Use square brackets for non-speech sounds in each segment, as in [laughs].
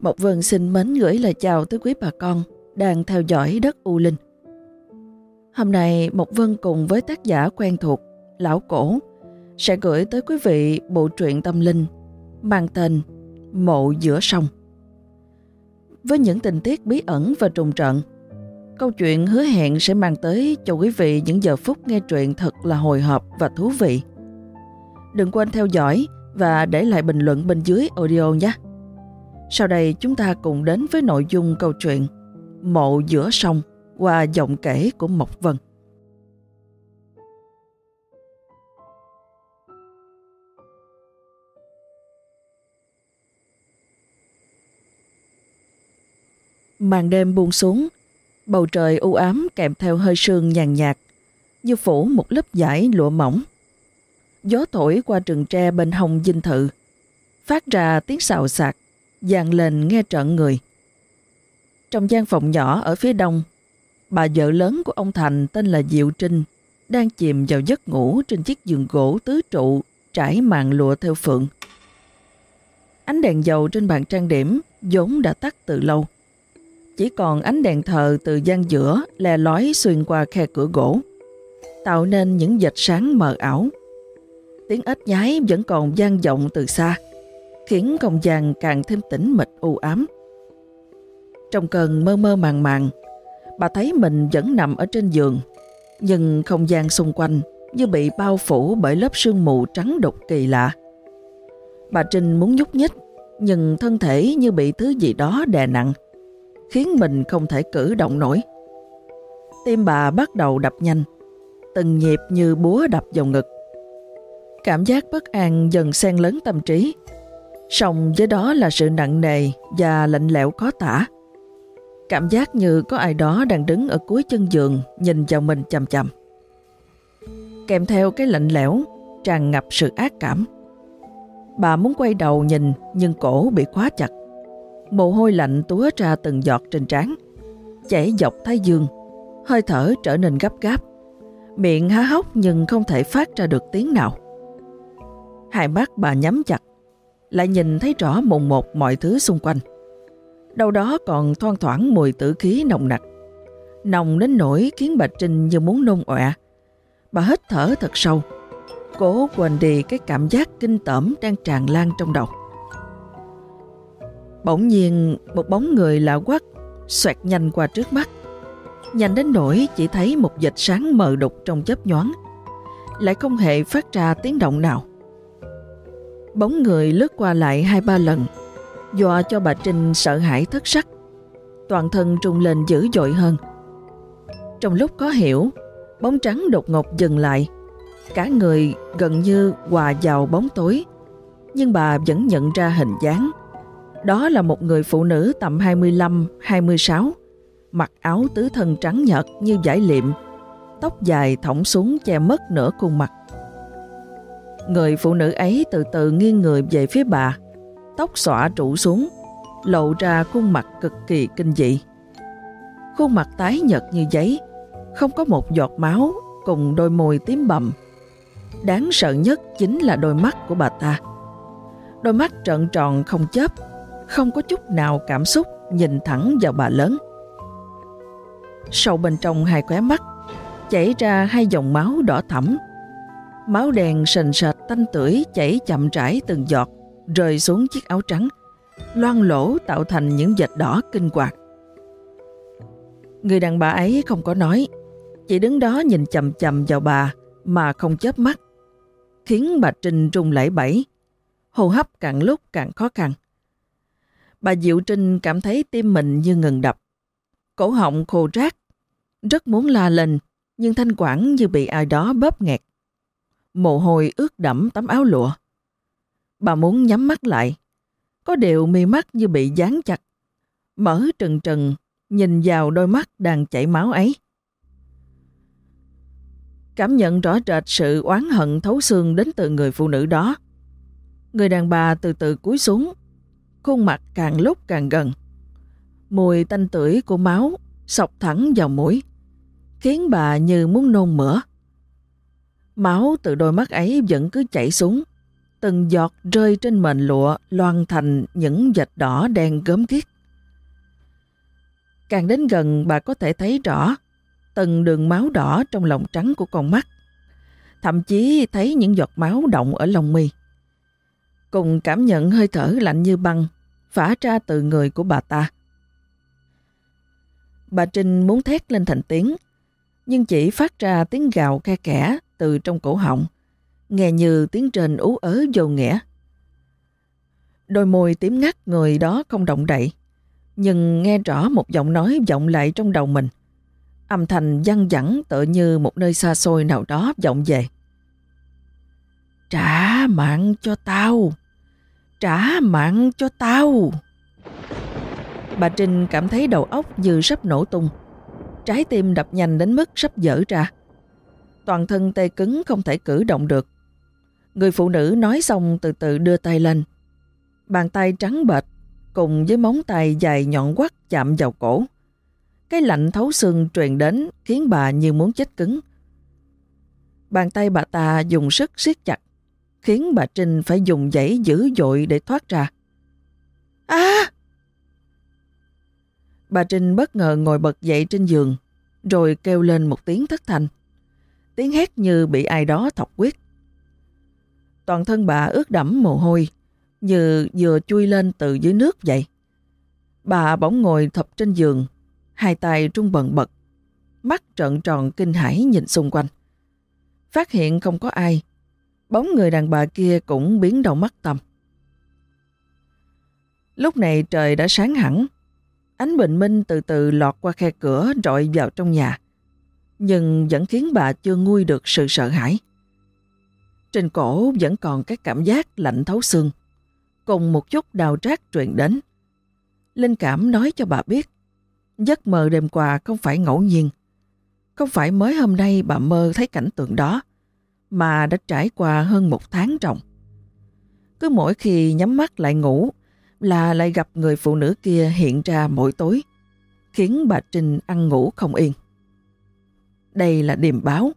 Mộc Vân xin mến gửi lời chào tới quý bà con đang theo dõi đất U Linh. Hôm nay Mộc Vân cùng với tác giả quen thuộc Lão Cổ sẽ gửi tới quý vị bộ truyện tâm linh mang tên Mộ giữa sông. Với những tình tiết bí ẩn và trùng trận, câu chuyện hứa hẹn sẽ mang tới cho quý vị những giờ phút nghe truyện thật là hồi hộp và thú vị. Đừng quên theo dõi và để lại bình luận bên dưới audio nhé. Sau đây chúng ta cùng đến với nội dung câu chuyện Mộ giữa sông qua giọng kể của Mộc Vân. Màn đêm buông xuống, bầu trời u ám kèm theo hơi sương nhàn nhạt, như phủ một lớp vải lụa mỏng. Gió thổi qua rừng tre bên hông dinh thự, phát ra tiếng xào xạc, dàn lên nghe trợn người. Trong gian phòng nhỏ ở phía đông, bà vợ lớn của ông Thành tên là Diệu Trinh đang chìm vào giấc ngủ trên chiếc giường gỗ tứ trụ trải màn lụa theo phượng. Ánh đèn dầu trên bàn trang điểm vốn đã tắt từ lâu. Chỉ còn ánh đèn thờ từ gian giữa le lói xuyên qua khe cửa gỗ, tạo nên những vệt sáng mờ ảo. Tiếng ếch nhái vẫn còn gian vọng từ xa, khiến không gian càng thêm tĩnh mịch u ám. Trong cơn mơ mơ màng màng, bà thấy mình vẫn nằm ở trên giường, nhưng không gian xung quanh như bị bao phủ bởi lớp sương mù trắng đục kỳ lạ. Bà Trinh muốn nhúc nhích, nhưng thân thể như bị thứ gì đó đè nặng, khiến mình không thể cử động nổi. Tim bà bắt đầu đập nhanh, từng nhịp như búa đập vào ngực. Cảm giác bất an dần xen lớn tâm trí, song với đó là sự nặng nề và lạnh lẽo khó tả. Cảm giác như có ai đó đang đứng ở cuối chân giường nhìn vào mình chầm chầm. Kèm theo cái lạnh lẽo, tràn ngập sự ác cảm. Bà muốn quay đầu nhìn nhưng cổ bị khóa chặt. Mồ hôi lạnh túa ra từng giọt trên trán, chảy dọc thái dương, hơi thở trở nên gấp gáp. Miệng há hốc nhưng không thể phát ra được tiếng nào. Hai mắt bà nhắm chặt, lại nhìn thấy rõ mồn một mọi thứ xung quanh. Đâu đó còn thoang thoảng mùi tử khí nồng nặc. Nồng đến nỗi khiến bà Trinh như muốn nôn ọe. Bà hít thở thật sâu, cố quên đi cái cảm giác kinh tởm đang tràn lan trong đầu. Bỗng nhiên một bóng người lạ quắc xoẹt nhanh qua trước mắt. Nhanh đến nỗi chỉ thấy một vệt sáng mờ đục trong chớp nhoáng, lại không hề phát ra tiếng động nào. Bóng người lướt qua lại hai ba lần, dọa cho bà Trinh sợ hãi thất sắc. Toàn thân trung lên dữ dội hơn. Trong lúc có hiểu, bóng trắng đột ngột dừng lại. Cả người gần như hòa vào bóng tối, nhưng bà vẫn nhận ra hình dáng. Đó là một người phụ nữ tầm 25-26, mặc áo tứ thân trắng nhợt như giải liệm, tóc dài thõng xuống che mất nửa khuôn mặt. Người phụ nữ ấy từ từ nghiêng người về phía bà, tóc xõa trụ xuống, lộ ra khuôn mặt cực kỳ kinh dị. Khuôn mặt tái nhợt như giấy, không có một giọt máu cùng đôi môi tím bầm. Đáng sợ nhất chính là đôi mắt của bà ta. Đôi mắt trợn tròn không chớp, không có chút nào cảm xúc nhìn thẳng vào bà lớn. Sâu bên trong hai khóe mắt, chảy ra hai dòng máu đỏ thẫm. Máu đèn sền sệt tanh tưởi chảy chậm rãi từng giọt, rơi xuống chiếc áo trắng, loang lỗ tạo thành những vệt đỏ kinh quạt. Người đàn bà ấy không có nói, chỉ đứng đó nhìn chầm chầm vào bà mà không chớp mắt, khiến bà Trinh rung lẩy bẩy, hô hấp càng lúc càng khó khăn. Bà Diệu Trinh cảm thấy tim mình như ngừng đập, cổ họng khô rác, rất muốn la lên, nhưng thanh quản như bị ai đó bóp nghẹt. Mồ hôi ướt đẫm tấm áo lụa. Bà muốn nhắm mắt lại, có điều mi mắt như bị dán chặt, mở trừng trừng, nhìn vào đôi mắt đang chảy máu ấy. Cảm nhận rõ rệt sự oán hận thấu xương đến từ người phụ nữ đó. Người đàn bà từ từ cúi xuống, khuôn mặt càng lúc càng gần. Mùi tanh tưởi của máu sọc thẳng vào mũi, khiến bà như muốn nôn mửa. Máu từ đôi mắt ấy vẫn cứ chảy xuống, Từng giọt rơi trên mền lụa loan thành những vệt đỏ đen gớm ghiếc. Càng đến gần bà có thể thấy rõ từng đường máu đỏ trong lòng trắng của con mắt. Thậm chí thấy những giọt máu động ở lông mi. Cùng cảm nhận hơi thở lạnh như băng phả ra từ người của bà ta. Bà Trinh muốn thét lên thành tiếng, nhưng chỉ phát ra tiếng gào khe kẽ từ trong cổ họng, nghe như tiếng trên ú ớ vô nghĩa. Đôi môi tím ngắt người đó không động đậy, nhưng nghe rõ một giọng nói vọng lại trong đầu mình. Âm thanh văng vẳng tựa như một nơi xa xôi nào đó vọng về. Trả mạng cho tao! Trả mạng cho tao! Bà Trinh cảm thấy đầu óc như sắp nổ tung. Trái tim đập nhanh đến mức sắp dở ra. Toàn thân tê cứng không thể cử động được. Người phụ nữ nói xong từ từ đưa tay lên. Bàn tay trắng bệch cùng với móng tay dài nhọn quắt chạm vào cổ. Cái lạnh thấu xương truyền đến khiến bà như muốn chết cứng. Bàn tay bà ta dùng sức siết chặt, khiến bà Trinh phải dùng dãy dữ dội để thoát ra. À! Bà Trinh bất ngờ ngồi bật dậy trên giường, rồi kêu lên một tiếng thất thanh. Tiếng hét như bị ai đó thọc quyết. Toàn thân bà ướt đẫm mồ hôi, như vừa chui lên từ dưới nước vậy. Bà bỗng ngồi thập trên giường, hai tay trung bần bật, mắt trợn tròn kinh hãi nhìn xung quanh. Phát hiện không có ai, bóng người đàn bà kia cũng biến đầu mắt tầm. Lúc này trời đã sáng hẳn, ánh bình minh từ từ lọt qua khe cửa rọi vào trong nhà, nhưng vẫn khiến bà chưa nguôi được sự sợ hãi. Trên cổ vẫn còn các cảm giác lạnh thấu xương cùng một chút đào trác truyền đến. Linh cảm nói cho bà biết, giấc mơ đêm qua không phải ngẫu nhiên. Không phải mới hôm nay bà mơ thấy cảnh tượng đó, mà đã trải qua hơn một tháng trọng. Cứ mỗi khi nhắm mắt lại ngủ là lại gặp người phụ nữ kia hiện ra mỗi tối, khiến bà Trinh ăn ngủ không yên. Đây là điềm báo.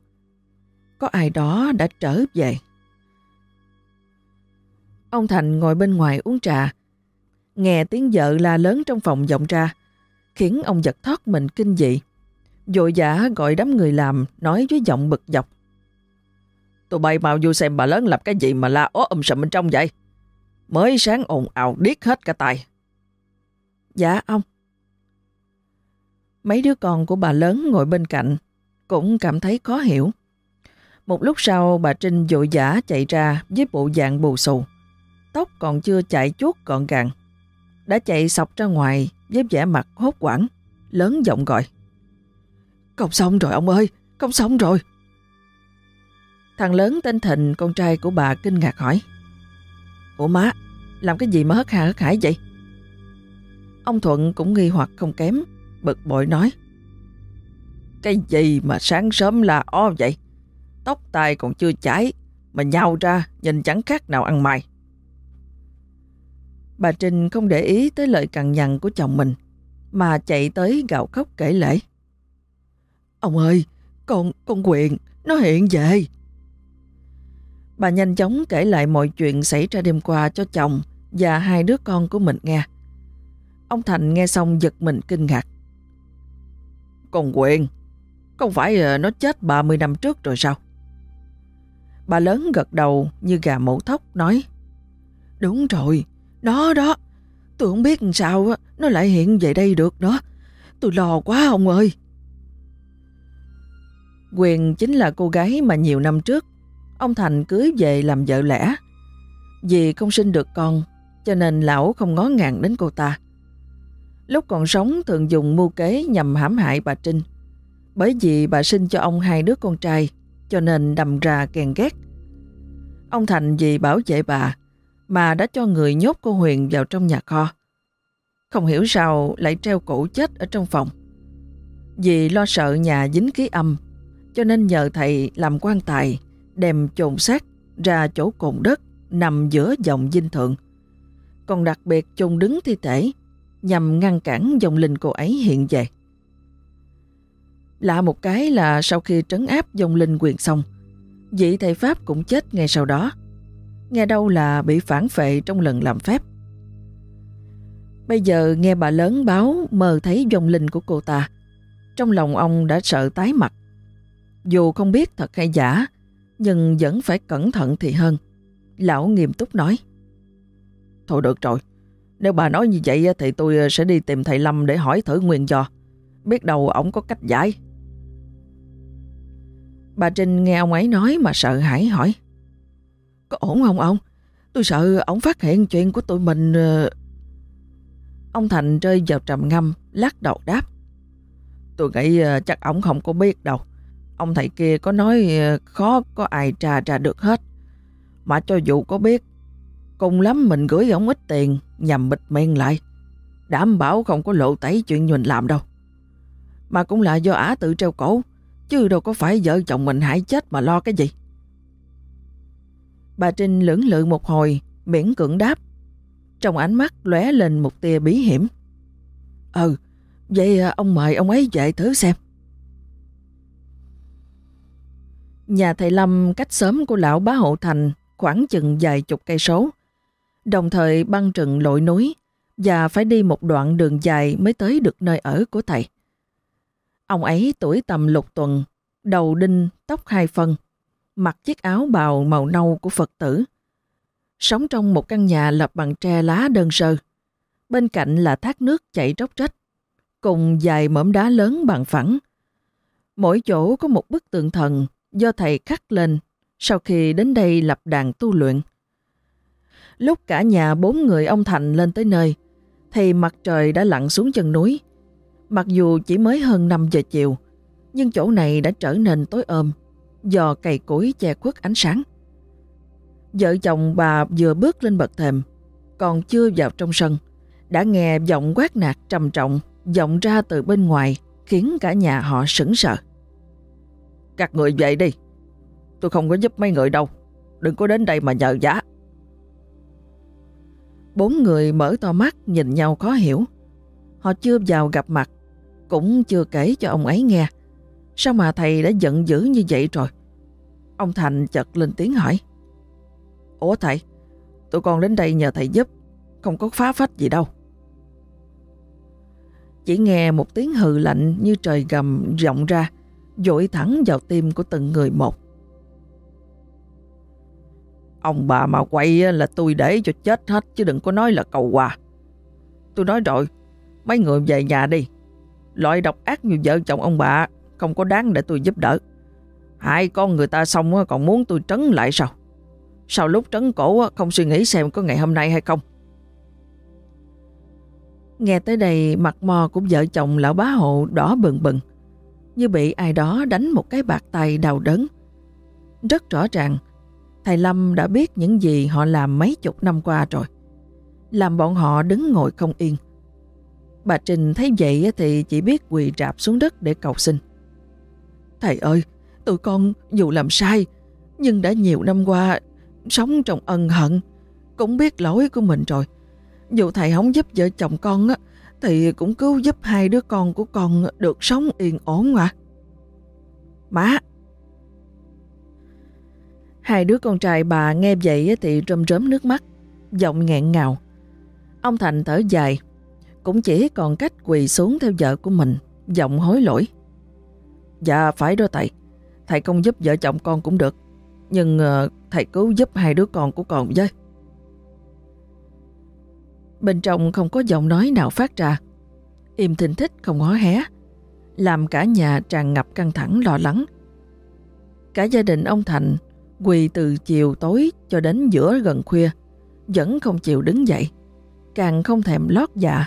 Có ai đó đã trở về. Ông Thành ngồi bên ngoài uống trà. Nghe tiếng vợ la lớn trong phòng vọng ra, khiến ông giật thoát mình kinh dị. Dội giả gọi đám người làm, nói với giọng bực dọc. Tụi bay mau vô xem bà lớn làm cái gì mà la ố âm um sầm bên trong vậy? Mới sáng ồn ào điếc hết cả tài. Dạ ông. Mấy đứa con của bà lớn ngồi bên cạnh cũng cảm thấy khó hiểu. Một lúc sau bà Trinh dội giả chạy ra với bộ dạng bù xù tóc còn chưa chạy chuốt gọn gàng. Đã chạy sọc ra ngoài với vẻ mặt hốt quảng, lớn giọng gọi. Không xong rồi ông ơi, không xong rồi. Thằng lớn tên Thịnh, con trai của bà kinh ngạc hỏi. Ủa má, làm cái gì mà hất hà hất hải vậy? Ông Thuận cũng nghi hoặc không kém, bực bội nói. Cái gì mà sáng sớm là o vậy? Tóc tai còn chưa chảy, mà nhau ra nhìn chẳng khác nào ăn mày. Bà Trinh không để ý tới lời cằn nhằn của chồng mình, mà chạy tới gạo khóc kể lễ. Ông ơi, con, con quyền, nó hiện về. Bà nhanh chóng kể lại mọi chuyện xảy ra đêm qua cho chồng và hai đứa con của mình nghe. Ông Thành nghe xong giật mình kinh ngạc. Con quyền, không phải ờ, nó chết 30 năm trước rồi sao? Bà lớn gật đầu như gà mổ thóc nói. Đúng rồi, đó đó, tôi không biết sao nó lại hiện về đây được đó. Tôi lo quá ông ơi. Quyền chính là cô gái mà nhiều năm trước ông Thành cưới về làm vợ lẽ. Vì không sinh được con cho nên lão không ngó ngàng đến cô ta. Lúc còn sống thường dùng mưu kế nhằm hãm hại bà Trinh. Bởi vì bà sinh cho ông hai đứa con trai cho nên đầm ra kèn ghét. Ông Thành vì bảo vệ bà mà đã cho người nhốt cô Huyền vào trong nhà kho. Không hiểu sao lại treo cổ chết ở trong phòng. Vì lo sợ nhà dính ký âm, cho nên nhờ thầy làm quan tài, đem chôn xác ra chỗ cồn đất nằm giữa dòng dinh thượng. Còn đặc biệt chôn đứng thi thể nhằm ngăn cản dòng linh cô ấy hiện về. Lạ một cái là sau khi trấn áp dòng linh quyền xong, vị thầy Pháp cũng chết ngay sau đó. nghe đâu là bị phản phệ trong lần làm phép. Bây giờ nghe bà lớn báo mơ thấy dòng linh của cô ta, trong lòng ông đã sợ tái mặt. Dù không biết thật hay giả, nhưng vẫn phải cẩn thận thì hơn. Lão nghiêm túc nói. Thôi được rồi, nếu bà nói như vậy thì tôi sẽ đi tìm thầy Lâm để hỏi thử nguyên do. Biết đâu ổng có cách giải. Bà Trinh nghe ông ấy nói mà sợ hãi hỏi. Có ổn không ông? Tôi sợ ông phát hiện chuyện của tụi mình... Ờ. Ông Thành rơi vào trầm ngâm, lắc đầu đáp. Tôi nghĩ ờ, chắc ông không có biết đâu. Ông thầy kia có nói ờ, khó có ai trà trà được hết. Mà cho dù có biết, cùng lắm mình gửi ông ít tiền nhằm bịt miệng lại. Đảm bảo không có lộ tẩy chuyện mình làm đâu. Mà cũng là do ả tự treo cổ, chứ đâu có phải vợ chồng mình hại chết mà lo cái gì. Bà Trinh lưỡng lự một hồi, miễn cưỡng đáp. Trong ánh mắt lóe lên một tia bí hiểm. Ừ, vậy à, ông mời ông ấy về thử xem. Nhà thầy Lâm cách sớm của lão bá hộ thành khoảng chừng vài chục cây số. Đồng thời băng trừng lội núi và phải đi một đoạn đường dài mới tới được nơi ở của thầy. Ông ấy tuổi tầm lục tuần, đầu đinh, tóc hai phân, mặc chiếc áo bào màu nâu của Phật tử. Sống trong một căn nhà lập bằng tre lá đơn sơ. Bên cạnh là thác nước chảy róc rách, cùng dài mỏm đá lớn bằng phẳng. Mỗi chỗ có một bức tượng thần do thầy khắc lên sau khi đến đây lập đàn tu luyện. Lúc cả nhà bốn người ông Thành lên tới nơi, thì mặt trời đã lặn xuống chân núi. Mặc dù chỉ mới hơn 5 giờ chiều, nhưng chỗ này đã trở nên tối ôm do cày cối che khuất ánh sáng. Vợ chồng bà vừa bước lên bậc thềm, còn chưa vào trong sân, đã nghe giọng quát nạt trầm trọng vọng ra từ bên ngoài khiến cả nhà họ sững sờ. Các người về đi, tôi không có giúp mấy người đâu, đừng có đến đây mà nhờ giá. Bốn người mở to mắt nhìn nhau khó hiểu. Họ chưa vào gặp mặt, cũng chưa kể cho ông ấy nghe. Sao mà thầy đã giận dữ như vậy rồi? Ông Thành chợt lên tiếng hỏi. Ủa thầy, tụi con đến đây nhờ thầy giúp, không có phá phách gì đâu. Chỉ nghe một tiếng hừ lạnh như trời gầm rộng ra, dội thẳng vào tim của từng người một. Ông bà mà quay là tôi để cho chết hết chứ đừng có nói là cầu quà. Tôi nói rồi, mấy người về nhà đi. Loại độc ác như vợ chồng ông bà không có đáng để tôi giúp đỡ. Hai con người ta xong còn muốn tôi trấn lại sao? Sau lúc trấn cổ không suy nghĩ xem có ngày hôm nay hay không? Nghe tới đây mặt mò của vợ chồng lão bá hộ đỏ bừng bừng như bị ai đó đánh một cái bạc tay đau đớn. Rất rõ ràng, thầy Lâm đã biết những gì họ làm mấy chục năm qua rồi. Làm bọn họ đứng ngồi không yên. Bà Trình thấy vậy thì chỉ biết quỳ rạp xuống đất để cầu xin. Thầy ơi, tụi con dù làm sai, nhưng đã nhiều năm qua sống trong ân hận, cũng biết lỗi của mình rồi. Dù thầy không giúp vợ chồng con á, thì cũng cứu giúp hai đứa con của con được sống yên ổn mà. Má! Hai đứa con trai bà nghe vậy thì rơm rớm nước mắt, giọng nghẹn ngào. Ông Thành thở dài, cũng chỉ còn cách quỳ xuống theo vợ của mình, giọng hối lỗi. Dạ phải đó thầy, thầy không giúp vợ chồng con cũng được, nhưng ờ, thầy cứu giúp hai đứa con của con với. Bên trong không có giọng nói nào phát ra. Im thình thích không hó hé. Làm cả nhà tràn ngập căng thẳng lo lắng. Cả gia đình ông Thành quỳ từ chiều tối cho đến giữa gần khuya. Vẫn không chịu đứng dậy. Càng không thèm lót dạ.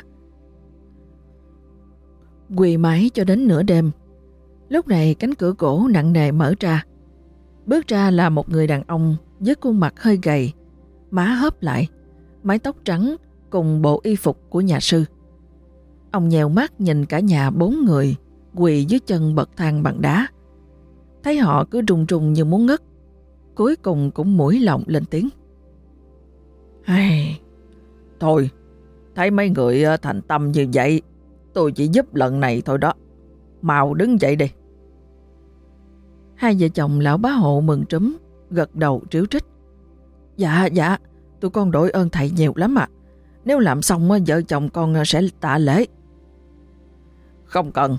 Quỳ mãi cho đến nửa đêm. Lúc này cánh cửa gỗ nặng nề mở ra. Bước ra là một người đàn ông với khuôn mặt hơi gầy, má hớp lại, mái tóc trắng cùng bộ y phục của nhà sư. Ông nhèo mắt nhìn cả nhà bốn người quỳ dưới chân bậc thang bằng đá. Thấy họ cứ rùng rùng như muốn ngất. Cuối cùng cũng mũi lọng lên tiếng. "Hey, Thôi, thấy mấy người ờ, thành tâm như vậy, tôi chỉ giúp lần này thôi đó. Mau đứng dậy đi. Hai vợ chồng lão bá hộ mừng trúm, gật đầu triếu trích. Dạ, dạ, tụi con đội ơn thầy nhiều lắm ạ. Nếu làm xong vợ chồng con sẽ tạ lễ. Không cần,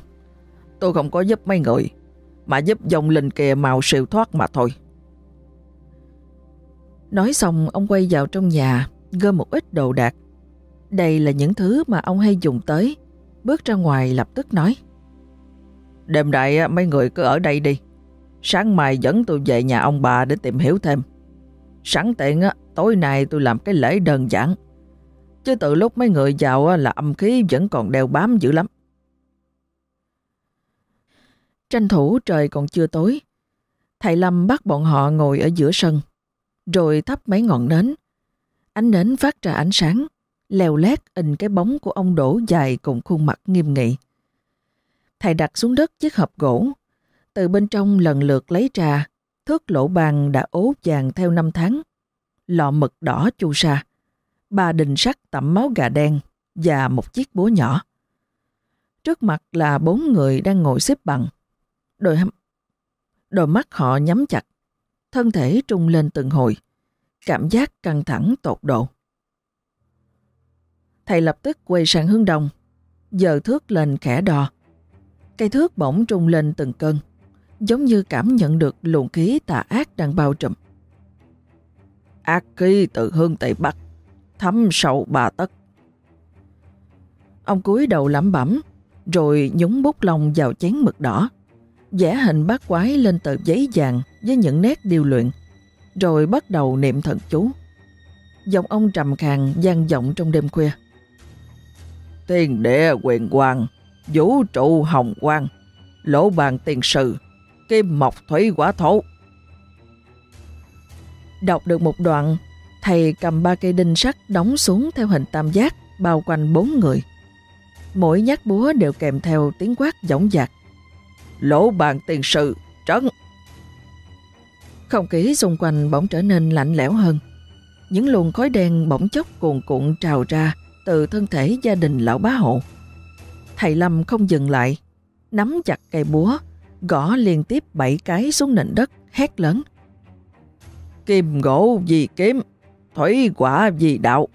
tôi không có giúp mấy người, mà giúp dòng linh kìa màu siêu thoát mà thôi. Nói xong ông quay vào trong nhà, gom một ít đồ đạc. Đây là những thứ mà ông hay dùng tới. Bước ra ngoài lập tức nói. Đêm nay mấy người cứ ở đây đi. Sáng mai dẫn tôi về nhà ông bà để tìm hiểu thêm. Sẵn tiện tối nay tôi làm cái lễ đơn giản. Chứ từ lúc mấy người vào là âm khí vẫn còn đeo bám dữ lắm. Tranh thủ trời còn chưa tối. Thầy Lâm bắt bọn họ ngồi ở giữa sân, rồi thắp mấy ngọn nến. Ánh nến phát ra ánh sáng, leo lét in cái bóng của ông đổ dài cùng khuôn mặt nghiêm nghị. Thầy đặt xuống đất chiếc hộp gỗ, từ bên trong lần lượt lấy trà, thước lỗ bàn đã ố vàng theo năm tháng, lọ mực đỏ chu sa, ba đình sắt tẩm máu gà đen và một chiếc búa nhỏ. Trước mặt là bốn người đang ngồi xếp bằng. Đôi, đôi mắt họ nhắm chặt, thân thể trung lên từng hồi, cảm giác căng thẳng tột độ. Thầy lập tức quay sang hướng đông, giờ thước lên khẽ đò. Cây thước bỗng trung lên từng cơn, giống như cảm nhận được luồng khí tà ác đang bao trùm. Ác khí từ hương Tây Bắc, thấm sâu bà tất. Ông cúi đầu lẩm bẩm, rồi nhúng bút lông vào chén mực đỏ, vẽ hình bát quái lên tờ giấy vàng với những nét điêu luyện, rồi bắt đầu niệm thần chú. Giọng ông trầm khàn gian vọng trong đêm khuya thiên địa quyền quang, vũ trụ hồng quang, lỗ bàn tiền sự, kim mộc thủy quả thổ. Đọc được một đoạn, thầy cầm ba cây đinh sắt đóng xuống theo hình tam giác bao quanh bốn người. Mỗi nhát búa đều kèm theo tiếng quát dõng dạc. Lỗ bàn tiền sự, trấn! Không khí xung quanh bỗng trở nên lạnh lẽo hơn. Những luồng khói đen bỗng chốc cuồn cuộn trào ra từ thân thể gia đình lão bá hộ. Thầy Lâm không dừng lại, nắm chặt cây búa, gõ liên tiếp bảy cái xuống nền đất, hét lớn. Kim gỗ vì kiếm, thủy quả vì đạo,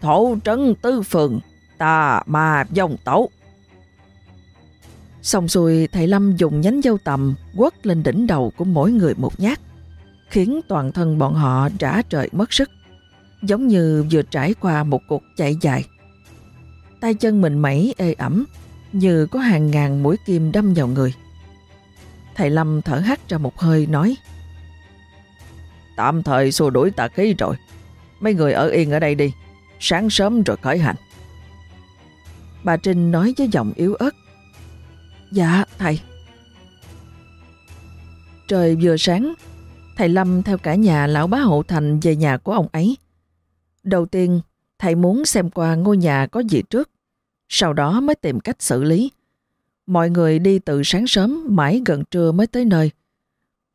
thổ trấn tư phường, tà ma dòng tẩu. Xong xuôi, thầy Lâm dùng nhánh dâu tầm quất lên đỉnh đầu của mỗi người một nhát, khiến toàn thân bọn họ trả trời mất sức, giống như vừa trải qua một cuộc chạy dài. Tay chân mình mẩy ê ẩm, như có hàng ngàn mũi kim đâm vào người. Thầy Lâm thở hắt ra một hơi nói Tạm thời xua đuổi tà khí rồi. Mấy người ở yên ở đây đi. Sáng sớm rồi khởi hành. Bà Trinh nói với giọng yếu ớt. Dạ, thầy. Trời vừa sáng, thầy Lâm theo cả nhà lão bá hộ thành về nhà của ông ấy. Đầu tiên, thầy muốn xem qua ngôi nhà có gì trước, sau đó mới tìm cách xử lý. Mọi người đi từ sáng sớm mãi gần trưa mới tới nơi.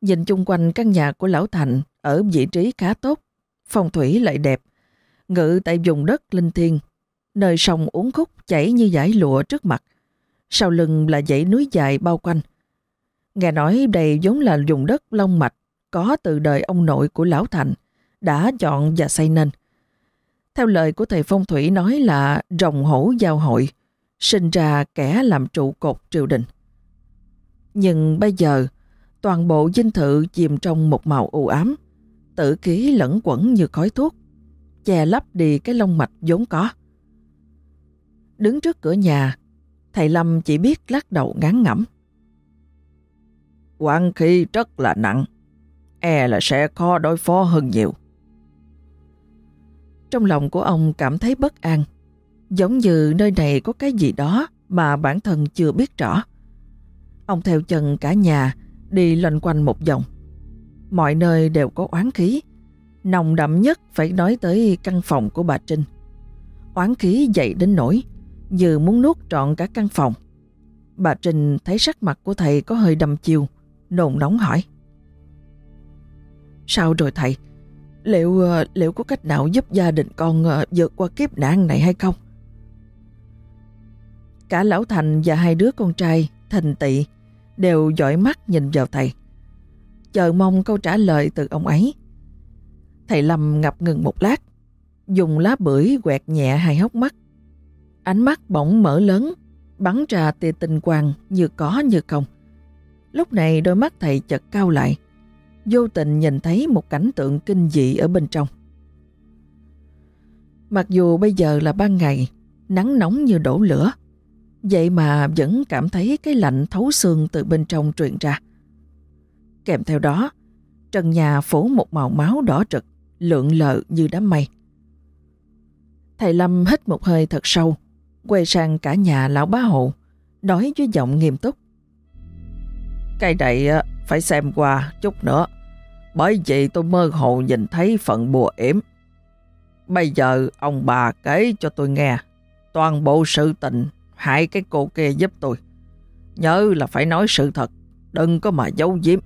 Nhìn chung quanh căn nhà của Lão Thành ở vị trí khá tốt, phong thủy lại đẹp, ngự tại vùng đất linh thiêng, nơi sông uốn khúc chảy như dải lụa trước mặt, sau lưng là dãy núi dài bao quanh. Nghe nói đây giống là vùng đất long mạch có từ đời ông nội của Lão Thành đã chọn và xây nên. Theo lời của thầy phong thủy nói là rồng hổ giao hội, sinh ra kẻ làm trụ cột triều đình. Nhưng bây giờ, toàn bộ dinh thự chìm trong một màu u ám, tử khí lẫn quẩn như khói thuốc, che lấp đi cái lông mạch vốn có. Đứng trước cửa nhà, thầy Lâm chỉ biết lắc đầu ngán ngẩm. Quan khí rất là nặng, e là sẽ khó đối phó hơn nhiều. Trong lòng của ông cảm thấy bất an, giống như nơi này có cái gì đó mà bản thân chưa biết rõ. Ông theo chân cả nhà đi loanh quanh một vòng. Mọi nơi đều có oán khí. Nồng đậm nhất phải nói tới căn phòng của bà Trinh. Oán khí dậy đến nỗi như muốn nuốt trọn cả căn phòng. Bà Trinh thấy sắc mặt của thầy có hơi đầm chiều, nồn nóng hỏi. Sao rồi thầy? Liệu ờ, liệu có cách nào giúp gia đình con ờ, vượt qua kiếp nạn này hay không? Cả Lão Thành và hai đứa con trai, Thành Tị, đều dõi mắt nhìn vào thầy. Chờ mong câu trả lời từ ông ấy. Thầy Lâm ngập ngừng một lát, dùng lá bưởi quẹt nhẹ hai hốc mắt. Ánh mắt bỗng mở lớn, bắn ra tia tinh quang như có như không. Lúc này đôi mắt thầy chợt cao lại, vô tình nhìn thấy một cảnh tượng kinh dị ở bên trong. Mặc dù bây giờ là ban ngày, nắng nóng như đổ lửa, vậy mà vẫn cảm thấy cái lạnh thấu xương từ bên trong truyền ra. Kèm theo đó, trần nhà phủ một màu máu đỏ trực, lượn lờ như đám mây. Thầy Lâm hít một hơi thật sâu, quay sang cả nhà lão bá hộ, nói với giọng nghiêm túc. Cái này ờ, phải xem qua chút nữa, bởi vậy tôi mơ hồ nhìn thấy phận bùa yểm. Bây giờ ông bà kể cho tôi nghe toàn bộ sự tình hại cái cô kia giúp tôi. Nhớ là phải nói sự thật, đừng có mà giấu giếm.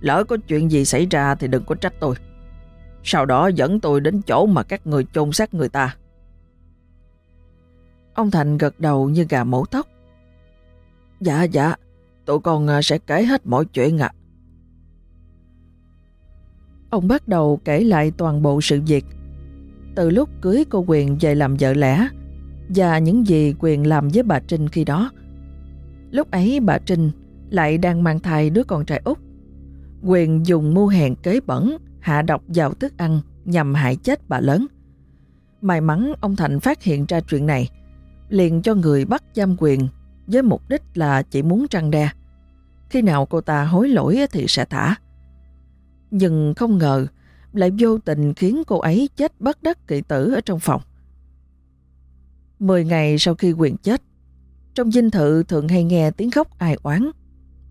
Lỡ có chuyện gì xảy ra thì đừng có trách tôi. Sau đó dẫn tôi đến chỗ mà các người chôn xác người ta. Ông Thành gật đầu như gà mổ tóc. Dạ dạ, tụi con à, sẽ kể hết mọi chuyện ạ. Ông bắt đầu kể lại toàn bộ sự việc. Từ lúc cưới cô Quyền về làm vợ lẽ và những gì Quyền làm với bà Trinh khi đó. Lúc ấy bà Trinh lại đang mang thai đứa con trai út. Quyền dùng mưu hèn kế bẩn hạ độc vào thức ăn nhằm hại chết bà lớn. May mắn ông Thành phát hiện ra chuyện này, liền cho người bắt giam quyền với mục đích là chỉ muốn trăng đe. Khi nào cô ta hối lỗi thì sẽ thả. Nhưng không ngờ lại vô tình khiến cô ấy chết bất đắc kỳ tử ở trong phòng. Mười ngày sau khi quyền chết, trong dinh thự thường hay nghe tiếng khóc ai oán,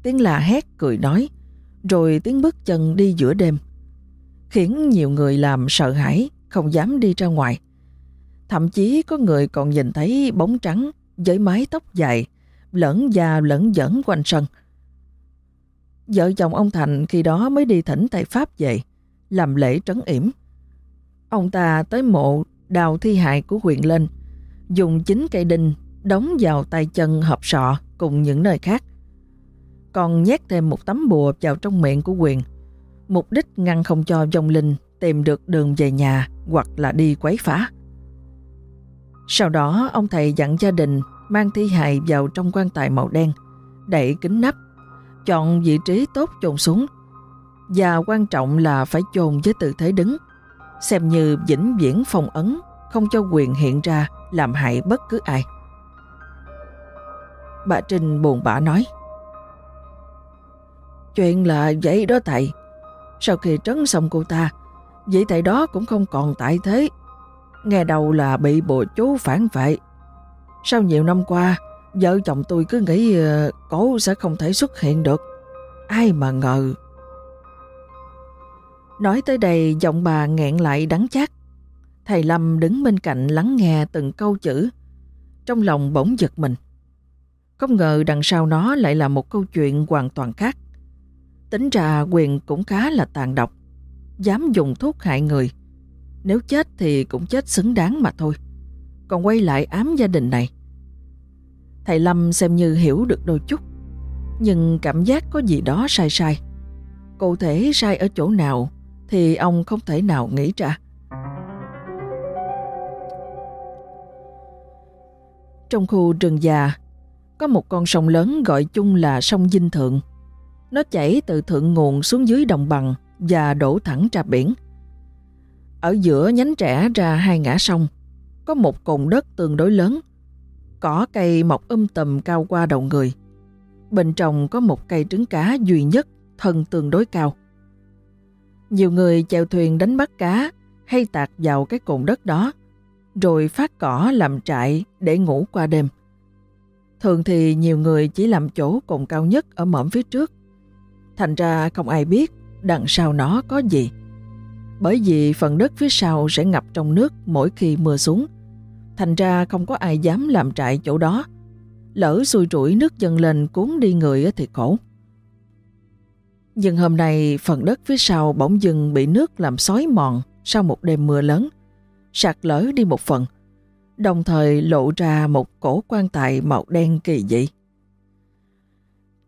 tiếng la hét cười nói, rồi tiếng bước chân đi giữa đêm khiến nhiều người làm sợ hãi, không dám đi ra ngoài. Thậm chí có người còn nhìn thấy bóng trắng với mái tóc dài, lẫn da lẫn dẫn quanh sân. Vợ chồng ông Thành khi đó mới đi thỉnh tại Pháp về, làm lễ trấn yểm. Ông ta tới mộ đào thi hại của huyện lên, dùng chính cây đinh đóng vào tay chân hộp sọ cùng những nơi khác. Còn nhét thêm một tấm bùa vào trong miệng của quyền mục đích ngăn không cho dòng linh tìm được đường về nhà hoặc là đi quấy phá. Sau đó ông thầy dặn gia đình mang thi hài vào trong quan tài màu đen, đậy kính nắp, chọn vị trí tốt chồn xuống và quan trọng là phải chồn với tư thế đứng, xem như vĩnh viễn phong ấn, không cho quyền hiện ra làm hại bất cứ ai. Bà Trinh buồn bã nói Chuyện là vậy đó thầy, sau khi trấn xong cô ta, vị thầy đó cũng không còn tại thế. Nghe đầu là bị bộ chú phản vệ. Sau nhiều năm qua, vợ chồng tôi cứ nghĩ ờ, cổ sẽ không thể xuất hiện được. Ai mà ngờ. Nói tới đây, giọng bà nghẹn lại đắng chát. Thầy Lâm đứng bên cạnh lắng nghe từng câu chữ. Trong lòng bỗng giật mình. Không ngờ đằng sau nó lại là một câu chuyện hoàn toàn khác. Tính ra quyền cũng khá là tàn độc, dám dùng thuốc hại người. Nếu chết thì cũng chết xứng đáng mà thôi. Còn quay lại ám gia đình này. Thầy Lâm xem như hiểu được đôi chút, nhưng cảm giác có gì đó sai sai. Cụ thể sai ở chỗ nào thì ông không thể nào nghĩ ra. Trong khu rừng già, có một con sông lớn gọi chung là sông Dinh Thượng. Nó chảy từ thượng nguồn xuống dưới đồng bằng và đổ thẳng ra biển. Ở giữa nhánh trẻ ra hai ngã sông, có một cồn đất tương đối lớn. Cỏ cây mọc um tùm cao qua đầu người. Bên trong có một cây trứng cá duy nhất, thân tương đối cao. Nhiều người chèo thuyền đánh bắt cá hay tạt vào cái cồn đất đó, rồi phát cỏ làm trại để ngủ qua đêm. Thường thì nhiều người chỉ làm chỗ cồn cao nhất ở mỏm phía trước Thành ra không ai biết đằng sau nó có gì. Bởi vì phần đất phía sau sẽ ngập trong nước mỗi khi mưa xuống. Thành ra không có ai dám làm trại chỗ đó. Lỡ xui rủi nước dâng lên cuốn đi người thì khổ. Nhưng hôm nay phần đất phía sau bỗng dưng bị nước làm xói mòn sau một đêm mưa lớn, sạt lở đi một phần, đồng thời lộ ra một cổ quan tài màu đen kỳ dị.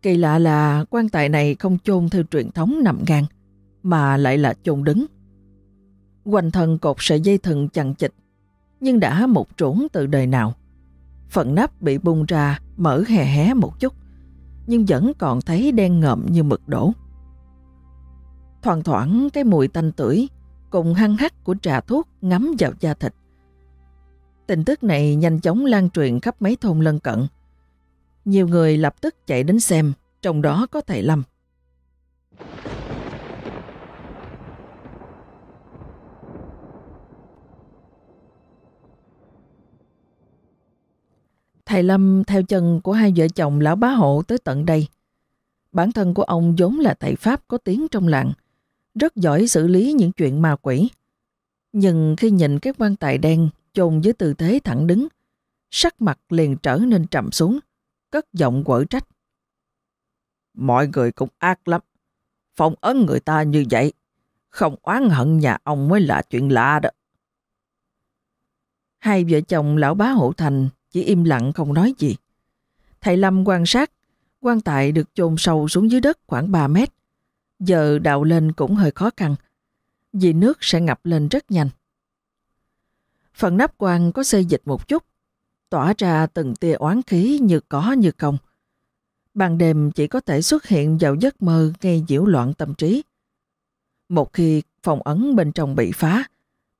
Kỳ lạ là quan tài này không chôn theo truyền thống nằm ngang, mà lại là chôn đứng. Quanh thân cột sợi dây thừng chằng chịch, nhưng đã mục trốn từ đời nào. Phần nắp bị bung ra, mở hé hé một chút, nhưng vẫn còn thấy đen ngậm như mực đổ. Thoảng thoảng cái mùi tanh tưởi cùng hăng hắc của trà thuốc ngắm vào da thịt. Tin tức này nhanh chóng lan truyền khắp mấy thôn lân cận. Nhiều người lập tức chạy đến xem, trong đó có thầy Lâm. Thầy Lâm theo chân của hai vợ chồng lão bá hộ tới tận đây. Bản thân của ông vốn là thầy Pháp có tiếng trong làng, rất giỏi xử lý những chuyện ma quỷ. Nhưng khi nhìn cái quan tài đen chôn với tư thế thẳng đứng, sắc mặt liền trở nên trầm xuống, cất giọng quở trách. Mọi người cũng ác lắm. Phong ấn người ta như vậy, không oán hận nhà ông mới là chuyện lạ đó. Hai vợ chồng lão bá hộ thành chỉ im lặng không nói gì. Thầy Lâm quan sát, quan tài được chôn sâu xuống dưới đất khoảng 3 mét. Giờ đào lên cũng hơi khó khăn, vì nước sẽ ngập lên rất nhanh. Phần nắp quan có xây dịch một chút, tỏa ra từng tia oán khí như có như không. Ban đêm chỉ có thể xuất hiện vào giấc mơ gây nhiễu loạn tâm trí. Một khi phòng ấn bên trong bị phá,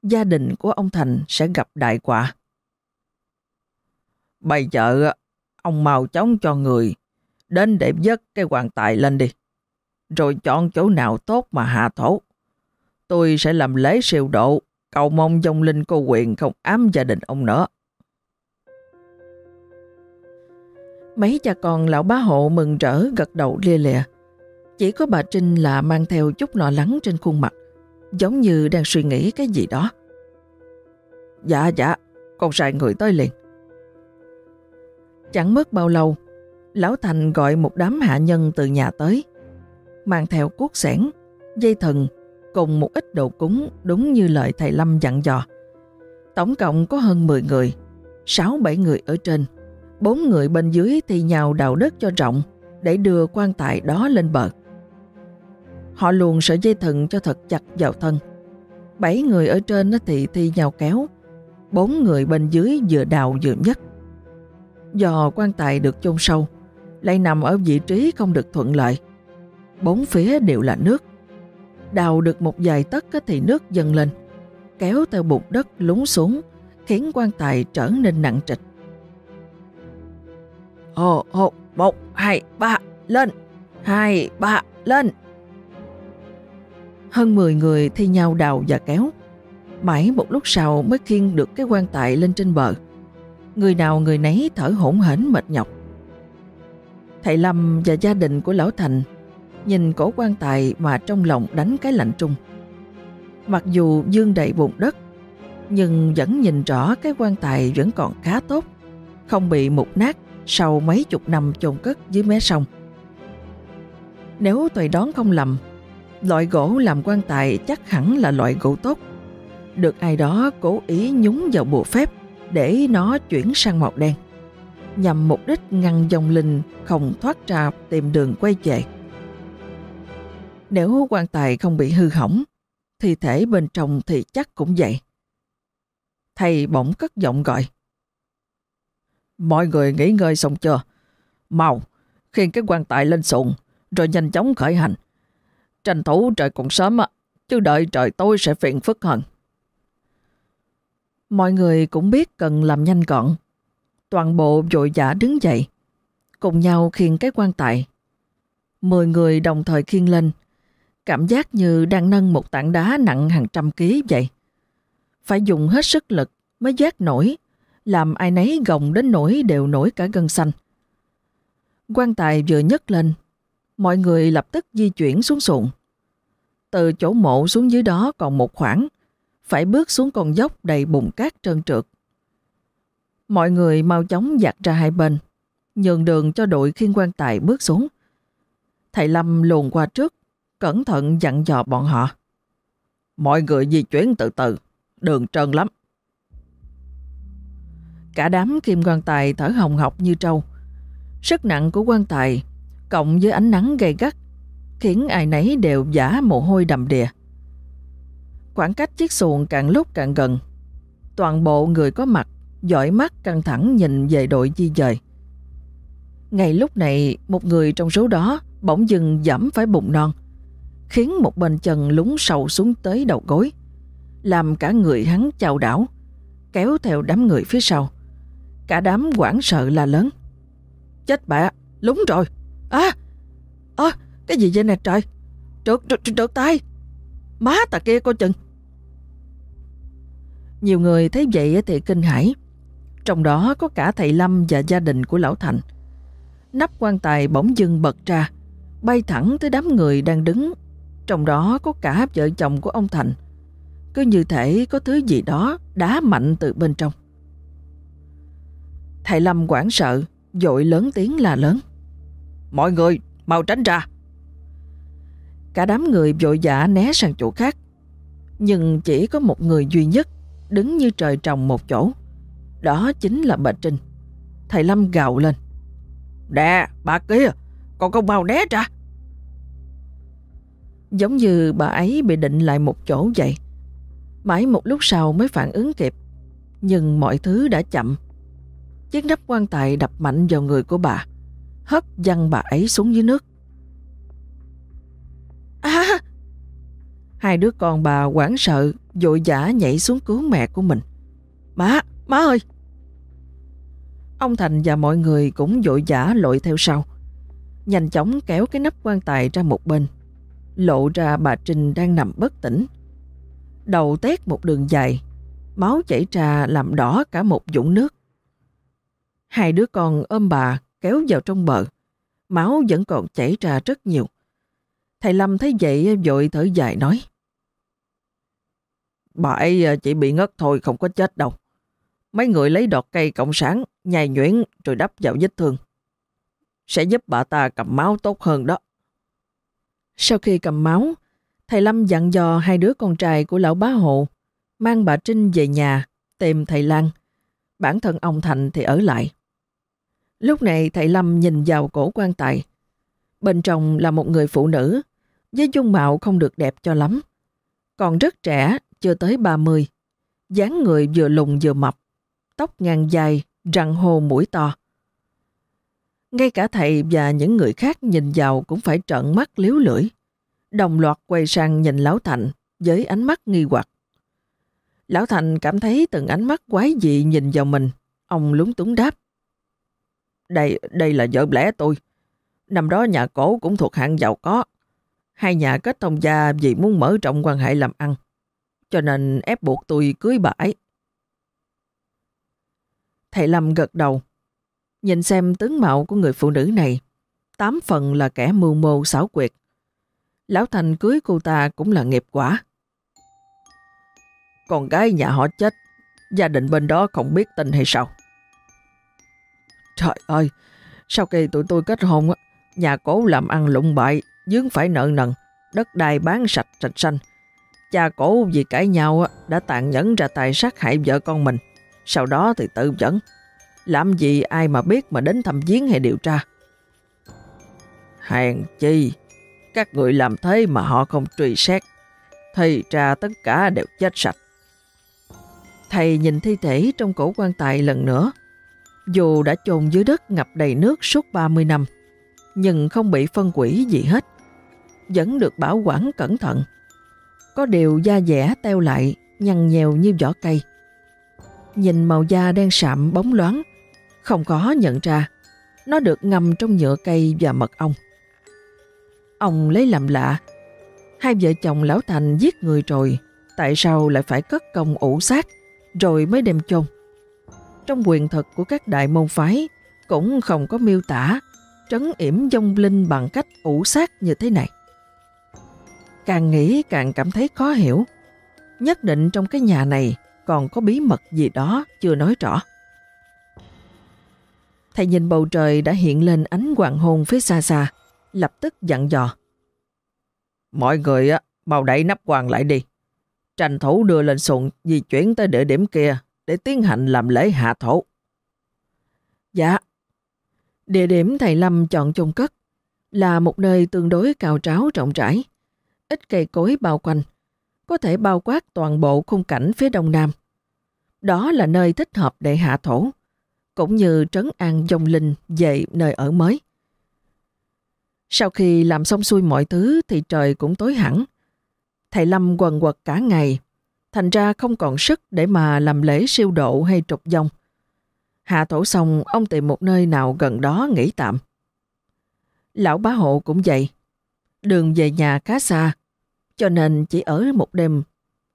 gia đình của ông Thành sẽ gặp đại quả. Bây giờ ông mau chóng cho người đến để dứt cái quan tài lên đi. Rồi chọn chỗ nào tốt mà hạ thổ. Tôi sẽ làm lễ siêu độ, cầu mong dòng linh cô quyền không ám gia đình ông nữa. Mấy cha con lão bá hộ mừng rỡ gật đầu lia lịa. Chỉ có bà Trinh là mang theo chút lo lắng trên khuôn mặt, giống như đang suy nghĩ cái gì đó. Dạ dạ, con sai người tới liền. Chẳng mất bao lâu, Lão Thành gọi một đám hạ nhân từ nhà tới, mang theo cuốc sẻn, dây thần cùng một ít đồ cúng đúng như lời thầy Lâm dặn dò. Tổng cộng có hơn 10 người, 6-7 người ở trên, bốn người bên dưới thì nhào đào đất cho rộng để đưa quan tài đó lên bờ. Họ luồn sợi dây thừng cho thật chặt vào thân. Bảy người ở trên thì thi nhau kéo, bốn người bên dưới vừa đào vừa nhất. Do quan tài được chôn sâu, lại nằm ở vị trí không được thuận lợi. Bốn phía đều là nước. Đào được một vài tấc thì nước dần lên, kéo theo bụng đất lún xuống, khiến quan tài trở nên nặng trịch. Hồ, hồ, một, hai, ba, lên! Hai, ba, lên! Hơn 10 người thi nhau đào và kéo. Mãi một lúc sau mới khiêng được cái quan tài lên trên bờ. Người nào người nấy thở hổn hển mệt nhọc. Thầy Lâm và gia đình của Lão Thành nhìn cổ quan tài mà trong lòng đánh cái lạnh trung. Mặc dù dương đầy bụng đất, nhưng vẫn nhìn rõ cái quan tài vẫn còn khá tốt, không bị mục nát sau mấy chục năm chôn cất dưới mé sông. Nếu tôi đoán không lầm, loại gỗ làm quan tài chắc hẳn là loại gỗ tốt. Được ai đó cố ý nhúng vào bộ phép để nó chuyển sang màu đen, nhằm mục đích ngăn dòng linh không thoát ra tìm đường quay về. Nếu quan tài không bị hư hỏng, thì thể bên trong thì chắc cũng vậy. Thầy bỗng cất giọng gọi. Mọi người nghỉ ngơi xong chưa? Mau, khiêng cái quan tài lên sụn rồi nhanh chóng khởi hành. Tranh thủ trời còn sớm, chứ đợi trời tối sẽ phiền phức hơn. Mọi người cũng biết cần làm nhanh gọn. Toàn bộ vội vã đứng dậy, cùng nhau khiêng cái quan tài. Mười người đồng thời khiêng lên, cảm giác như đang nâng một tảng đá nặng hàng trăm ký vậy. Phải dùng hết sức lực mới giác nổi, làm ai nấy gồng đến nổi đều nổi cả gân xanh. Quan tài vừa nhấc lên, mọi người lập tức di chuyển xuống xuồng. Từ chỗ mộ xuống dưới đó còn một khoảng, phải bước xuống con dốc đầy bùn cát trơn trượt. Mọi người mau chóng dạt ra hai bên, nhường đường cho đội khiên quan tài bước xuống. Thầy Lâm luồn qua trước, cẩn thận dặn dò bọn họ. Mọi người di chuyển từ từ, đường trơn lắm. Cả đám kim quan tài thở hồng hộc như trâu. Sức nặng của quan tài, cộng với ánh nắng gay gắt, khiến ai nấy đều giả mồ hôi đầm đìa. Khoảng cách chiếc xuồng càng lúc càng gần. Toàn bộ người có mặt, dõi mắt căng thẳng nhìn về đội di dời. Ngay lúc này, một người trong số đó bỗng dừng giảm phải bụng non, khiến một bên chân lún sầu xuống tới đầu gối, làm cả người hắn chào đảo, kéo theo đám người phía sau. Cả đám quảng sợ la lớn. Chết bạ, lúng rồi. À, à, cái gì vậy nè trời? Trượt, trượt, trượt, trượt tay. Má ta kia coi chừng. Nhiều người thấy vậy thì kinh hãi. Trong đó có cả thầy Lâm và gia đình của Lão Thành. Nắp quan tài bỗng dưng bật ra, bay thẳng tới đám người đang đứng. Trong đó có cả vợ chồng của ông Thành. Cứ như thể có thứ gì đó đá mạnh từ bên trong. Thầy Lâm quảng sợ, dội lớn tiếng là lớn. Mọi người, mau tránh ra. Cả đám người vội vã né sang chỗ khác. Nhưng chỉ có một người duy nhất đứng như trời trồng một chỗ. Đó chính là bà Trinh. Thầy Lâm gào lên. Nè, bà kia, con không mau né ra. Giống như bà ấy bị định lại một chỗ vậy. Mãi một lúc sau mới phản ứng kịp. Nhưng mọi thứ đã chậm. Chiếc nắp quan tài đập mạnh vào người của bà, hất văng bà ấy xuống dưới nước. À! Hai đứa con bà hoảng sợ, vội vã nhảy xuống cứu mẹ của mình. Má, má ơi! Ông Thành và mọi người cũng vội vã lội theo sau. Nhanh chóng kéo cái nắp quan tài ra một bên. Lộ ra bà Trinh đang nằm bất tỉnh. Đầu tét một đường dài, máu chảy ra làm đỏ cả một dũng nước. Hai đứa con ôm bà kéo vào trong bờ. Máu vẫn còn chảy ra rất nhiều. Thầy Lâm thấy vậy vội thở dài nói. Bà ấy à, chỉ bị ngất thôi không có chết đâu. Mấy người lấy đọt cây cộng sản, nhai nhuyễn rồi đắp vào vết thương. Sẽ giúp bà ta cầm máu tốt hơn đó. Sau khi cầm máu, thầy Lâm dặn dò hai đứa con trai của lão bá hộ mang bà Trinh về nhà tìm thầy Lan. Bản thân ông Thành thì ở lại. Lúc này thầy Lâm nhìn vào cổ quan tài. Bên trong là một người phụ nữ với dung mạo không được đẹp cho lắm. Còn rất trẻ, chưa tới 30. dáng người vừa lùn vừa mập, tóc ngang dài, răng hồ mũi to. Ngay cả thầy và những người khác nhìn vào cũng phải trợn mắt liếu lưỡi. Đồng loạt quay sang nhìn Lão Thành với ánh mắt nghi hoặc. Lão Thành cảm thấy từng ánh mắt quái dị nhìn vào mình. Ông lúng túng đáp. Đây, đây là vợ lẽ tôi. Năm đó nhà cổ cũng thuộc hạng giàu có. Hai nhà kết thông gia vì muốn mở rộng quan hệ làm ăn. Cho nên ép buộc tôi cưới bà ấy. Thầy Lâm gật đầu. Nhìn xem tướng mạo của người phụ nữ này. Tám phần là kẻ mưu mô xảo quyệt. Lão Thành cưới cô ta cũng là nghiệp quả. Con gái nhà họ chết, gia đình bên đó không biết tin hay sao? Trời ơi, sau khi tụi tôi kết hôn, á nhà cố làm ăn lụng bại, dướng phải nợ nần, đất đai bán sạch sạch xanh. Cha cổ vì cãi nhau đã tàn nhẫn ra tài sát hại vợ con mình. Sau đó thì tự dẫn. Làm gì ai mà biết mà đến thăm viếng hay điều tra. Hàng chi, các người làm thế mà họ không truy xét. Thì tra tất cả đều chết sạch. Thầy nhìn thi thể trong cổ quan tài lần nữa. Dù đã chôn dưới đất ngập đầy nước suốt 30 năm, nhưng không bị phân quỷ gì hết. Vẫn được bảo quản cẩn thận. Có điều da dẻ teo lại, nhăn nhèo như vỏ cây. Nhìn màu da đen sạm bóng loáng, không có nhận ra. Nó được ngâm trong nhựa cây và mật ong. Ông lấy làm lạ. Hai vợ chồng Lão Thành giết người rồi, tại sao lại phải cất công ủ xác rồi mới đem chôn? trong quyền thực của các đại môn phái cũng không có miêu tả trấn yểm dông linh bằng cách ủ xác như thế này. Càng nghĩ càng cảm thấy khó hiểu. Nhất định trong cái nhà này còn có bí mật gì đó chưa nói rõ. Thầy nhìn bầu trời đã hiện lên ánh hoàng hôn phía xa xa, lập tức dặn dò. Mọi người á, mau đẩy nắp quan lại đi. Tranh thủ đưa lên xuồng di chuyển tới địa điểm kia để tiến hành làm lễ hạ thổ. Dạ. Địa điểm thầy Lâm chọn chôn cất là một nơi tương đối cao tráo rộng rãi, ít cây cối bao quanh, có thể bao quát toàn bộ khung cảnh phía đông nam. Đó là nơi thích hợp để hạ thổ, cũng như trấn an dòng linh về nơi ở mới. Sau khi làm xong xuôi mọi thứ thì trời cũng tối hẳn. Thầy Lâm quần quật cả ngày, thành ra không còn sức để mà làm lễ siêu độ hay trục dòng. Hạ thổ xong, ông tìm một nơi nào gần đó nghỉ tạm. Lão bá hộ cũng vậy. Đường về nhà khá xa, cho nên chỉ ở một đêm,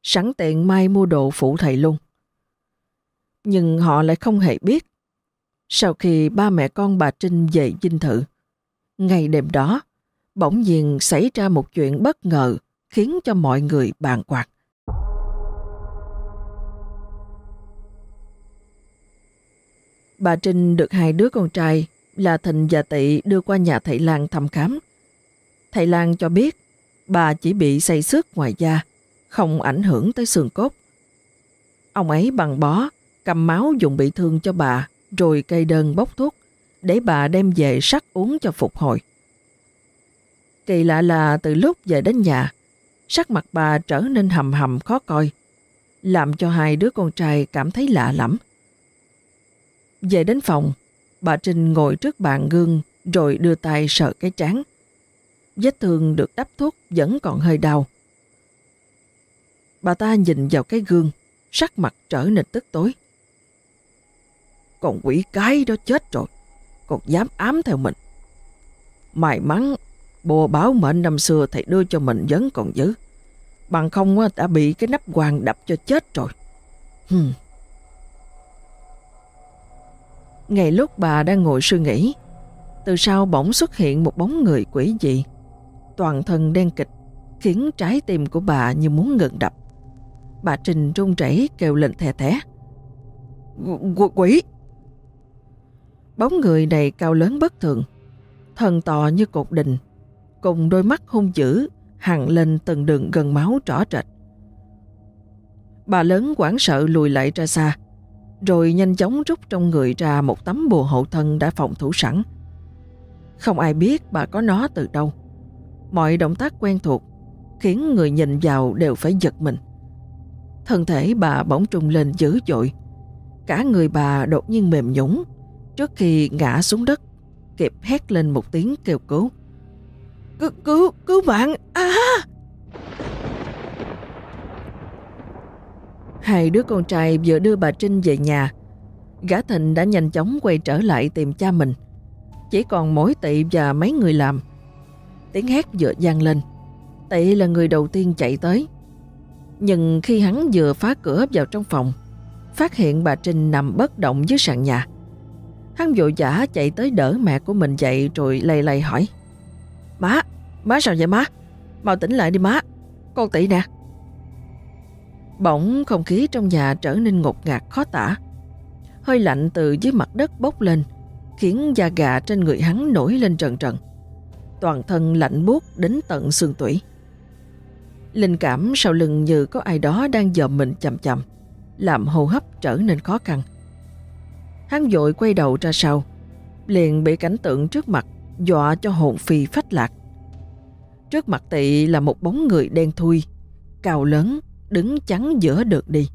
sẵn tiện mai mua đồ phụ thầy luôn. Nhưng họ lại không hề biết. Sau khi ba mẹ con bà Trinh về dinh thự, ngày đêm đó, bỗng nhiên xảy ra một chuyện bất ngờ khiến cho mọi người bàn quạt. Bà Trinh được hai đứa con trai là Thịnh và Tị đưa qua nhà thầy Lan thăm khám. Thầy Lan cho biết bà chỉ bị say sức ngoài da, không ảnh hưởng tới xương cốt. Ông ấy bằng bó, cầm máu dùng bị thương cho bà, rồi cây đơn bốc thuốc, để bà đem về sắc uống cho phục hồi. Kỳ lạ là từ lúc về đến nhà, sắc mặt bà trở nên hầm hầm khó coi, làm cho hai đứa con trai cảm thấy lạ lắm. Về đến phòng, bà Trinh ngồi trước bàn gương rồi đưa tay sợ cái trán. Vết thương được đắp thuốc vẫn còn hơi đau. Bà ta nhìn vào cái gương, sắc mặt trở nên tức tối. Còn quỷ cái đó chết rồi, còn dám ám theo mình. May mắn, bùa báo mệnh năm xưa thầy đưa cho mình vẫn còn giữ. Bằng không đã bị cái nắp hoàng đập cho chết rồi. Hừm. Ngay lúc bà đang ngồi suy nghĩ, từ sau bỗng xuất hiện một bóng người quỷ dị. Toàn thân đen kịch, khiến trái tim của bà như muốn ngừng đập. Bà Trình run rẩy kêu lên thè thé. Quỷ! Bóng người này cao lớn bất thường, thần to như cột đình, cùng đôi mắt hung dữ hằn lên từng đường gần máu rõ rệt. Bà lớn quảng sợ lùi lại ra xa, rồi nhanh chóng rút trong người ra một tấm bùa hộ thân đã phòng thủ sẵn. Không ai biết bà có nó từ đâu. Mọi động tác quen thuộc khiến người nhìn vào đều phải giật mình. Thân thể bà bỗng trùng lên dữ dội. Cả người bà đột nhiên mềm nhũng trước khi ngã xuống đất, kịp hét lên một tiếng kêu cứu. Cứu, cứu, cứu bạn! À! Hai đứa con trai vừa đưa bà Trinh về nhà. Gã Thịnh đã nhanh chóng quay trở lại tìm cha mình. Chỉ còn mỗi tị và mấy người làm. Tiếng hét vừa vang lên. Tị là người đầu tiên chạy tới. Nhưng khi hắn vừa phá cửa vào trong phòng, phát hiện bà Trinh nằm bất động dưới sàn nhà. Hắn vội vã chạy tới đỡ mẹ của mình dậy rồi lầy lầy hỏi. Má, má sao vậy má? Mau tỉnh lại đi má, con Tị nè. Bỗng không khí trong nhà trở nên ngột ngạt khó tả. Hơi lạnh từ dưới mặt đất bốc lên, khiến da gà trên người hắn nổi lên trần trần. Toàn thân lạnh buốt đến tận xương tủy. Linh cảm sau lưng như có ai đó đang dòm mình chậm chậm, làm hô hấp trở nên khó khăn. Hắn vội quay đầu ra sau, liền bị cảnh tượng trước mặt dọa cho hồn phi phách lạc. Trước mặt tị là một bóng người đen thui, cao lớn, đứng chắn giữa được đi.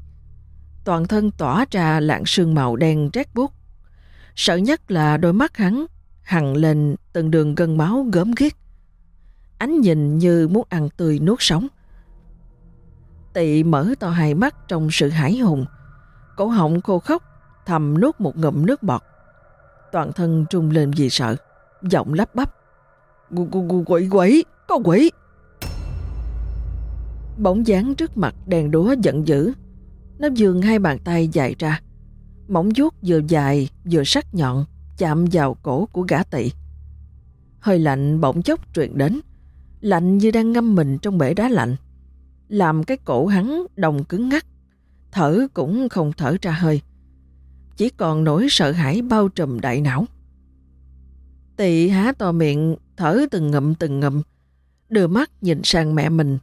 Toàn thân tỏa ra lạng sương màu đen rét buốt. Sợ nhất là đôi mắt hắn hằn lên từng đường gân máu gớm ghiếc. Ánh nhìn như muốn ăn tươi nuốt sống. Tị mở to hai mắt trong sự hãi hùng. Cổ họng khô khóc, thầm nuốt một ngụm nước bọt. Toàn thân trung lên vì sợ, giọng lắp bắp. Quỷ quỷ, có quỷ! Bóng dáng trước mặt đèn đúa giận dữ. Nó dường hai bàn tay dài ra. Móng vuốt vừa dài vừa sắc nhọn chạm vào cổ của gã tị. Hơi lạnh bỗng chốc truyền đến. Lạnh như đang ngâm mình trong bể đá lạnh. Làm cái cổ hắn đồng cứng ngắt. Thở cũng không thở ra hơi. Chỉ còn nỗi sợ hãi bao trùm đại não. Tị há to miệng, thở từng ngậm từng ngậm, đưa mắt nhìn sang mẹ mình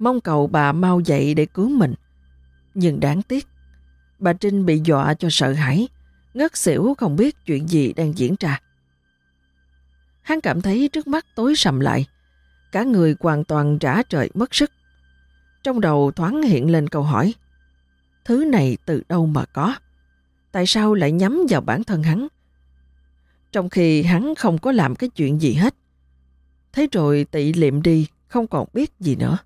mong cầu bà mau dậy để cứu mình. Nhưng đáng tiếc, bà Trinh bị dọa cho sợ hãi, ngất xỉu không biết chuyện gì đang diễn ra. Hắn cảm thấy trước mắt tối sầm lại, cả người hoàn toàn trả trời mất sức. Trong đầu thoáng hiện lên câu hỏi. Thứ này từ đâu mà có? Tại sao lại nhắm vào bản thân hắn? Trong khi hắn không có làm cái chuyện gì hết. Thế rồi tị liệm đi, không còn biết gì nữa.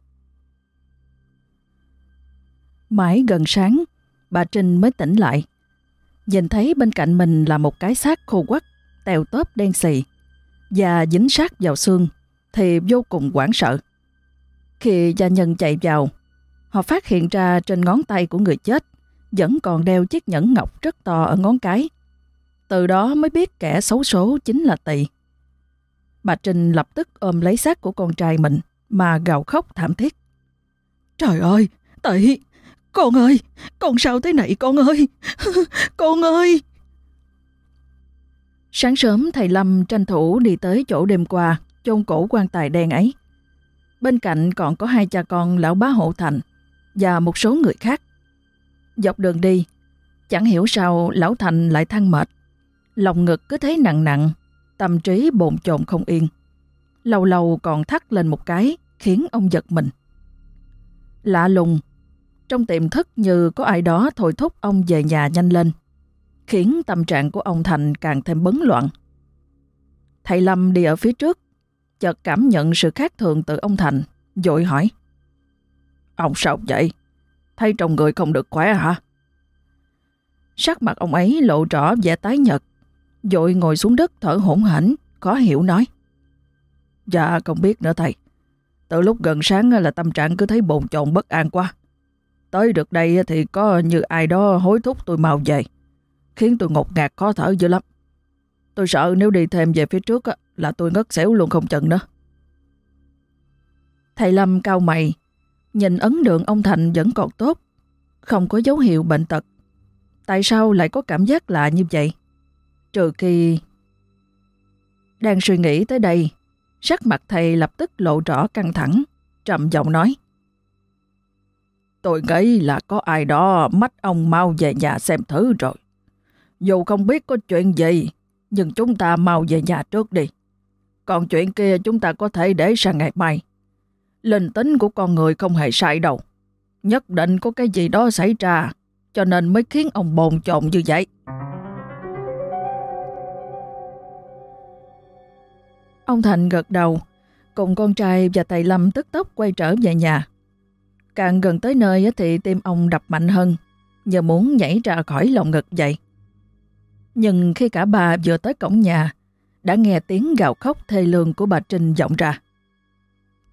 Mãi gần sáng, bà Trinh mới tỉnh lại. Nhìn thấy bên cạnh mình là một cái xác khô quắc, tèo tóp đen xì và dính sát vào xương thì vô cùng hoảng sợ. Khi gia nhân chạy vào, họ phát hiện ra trên ngón tay của người chết vẫn còn đeo chiếc nhẫn ngọc rất to ở ngón cái. Từ đó mới biết kẻ xấu số chính là Tỳ. Bà Trinh lập tức ôm lấy xác của con trai mình mà gào khóc thảm thiết. Trời ơi, Tị, con ơi, con sao thế này con ơi, [laughs] con ơi. Sáng sớm thầy Lâm tranh thủ đi tới chỗ đêm qua chôn cổ quan tài đen ấy. Bên cạnh còn có hai cha con lão bá hộ thành và một số người khác. Dọc đường đi, chẳng hiểu sao lão thành lại than mệt. Lòng ngực cứ thấy nặng nặng, tâm trí bồn chồn không yên. Lâu lâu còn thắt lên một cái, khiến ông giật mình. Lạ lùng, trong tiềm thức như có ai đó thôi thúc ông về nhà nhanh lên, khiến tâm trạng của ông Thành càng thêm bấn loạn. Thầy Lâm đi ở phía trước, chợt cảm nhận sự khác thường từ ông Thành, dội hỏi. Ông sao vậy? Thấy trong người không được khỏe hả? Sắc mặt ông ấy lộ rõ vẻ tái nhật, dội ngồi xuống đất thở hổn hển, khó hiểu nói. Dạ, không biết nữa thầy. Từ lúc gần sáng là tâm trạng cứ thấy bồn chồn bất an quá. Tới được đây thì có như ai đó hối thúc tôi mau về, khiến tôi ngột ngạt khó thở dữ lắm. Tôi sợ nếu đi thêm về phía trước là tôi ngất xỉu luôn không chừng nữa. Thầy Lâm cao mày, nhìn ấn đường ông Thành vẫn còn tốt, không có dấu hiệu bệnh tật. Tại sao lại có cảm giác lạ như vậy? Trừ khi... Đang suy nghĩ tới đây, sắc mặt thầy lập tức lộ rõ căng thẳng, trầm giọng nói. Tôi nghĩ là có ai đó mách ông mau về nhà xem thử rồi. Dù không biết có chuyện gì, nhưng chúng ta mau về nhà trước đi. Còn chuyện kia chúng ta có thể để sang ngày mai. Linh tính của con người không hề sai đâu. Nhất định có cái gì đó xảy ra, cho nên mới khiến ông bồn chồn như vậy. Ông Thành gật đầu, cùng con trai và thầy Lâm tức tốc quay trở về nhà. Càng gần tới nơi thì tim ông đập mạnh hơn, như muốn nhảy ra khỏi lòng ngực vậy. Nhưng khi cả bà vừa tới cổng nhà, đã nghe tiếng gào khóc thê lương của bà Trinh vọng ra.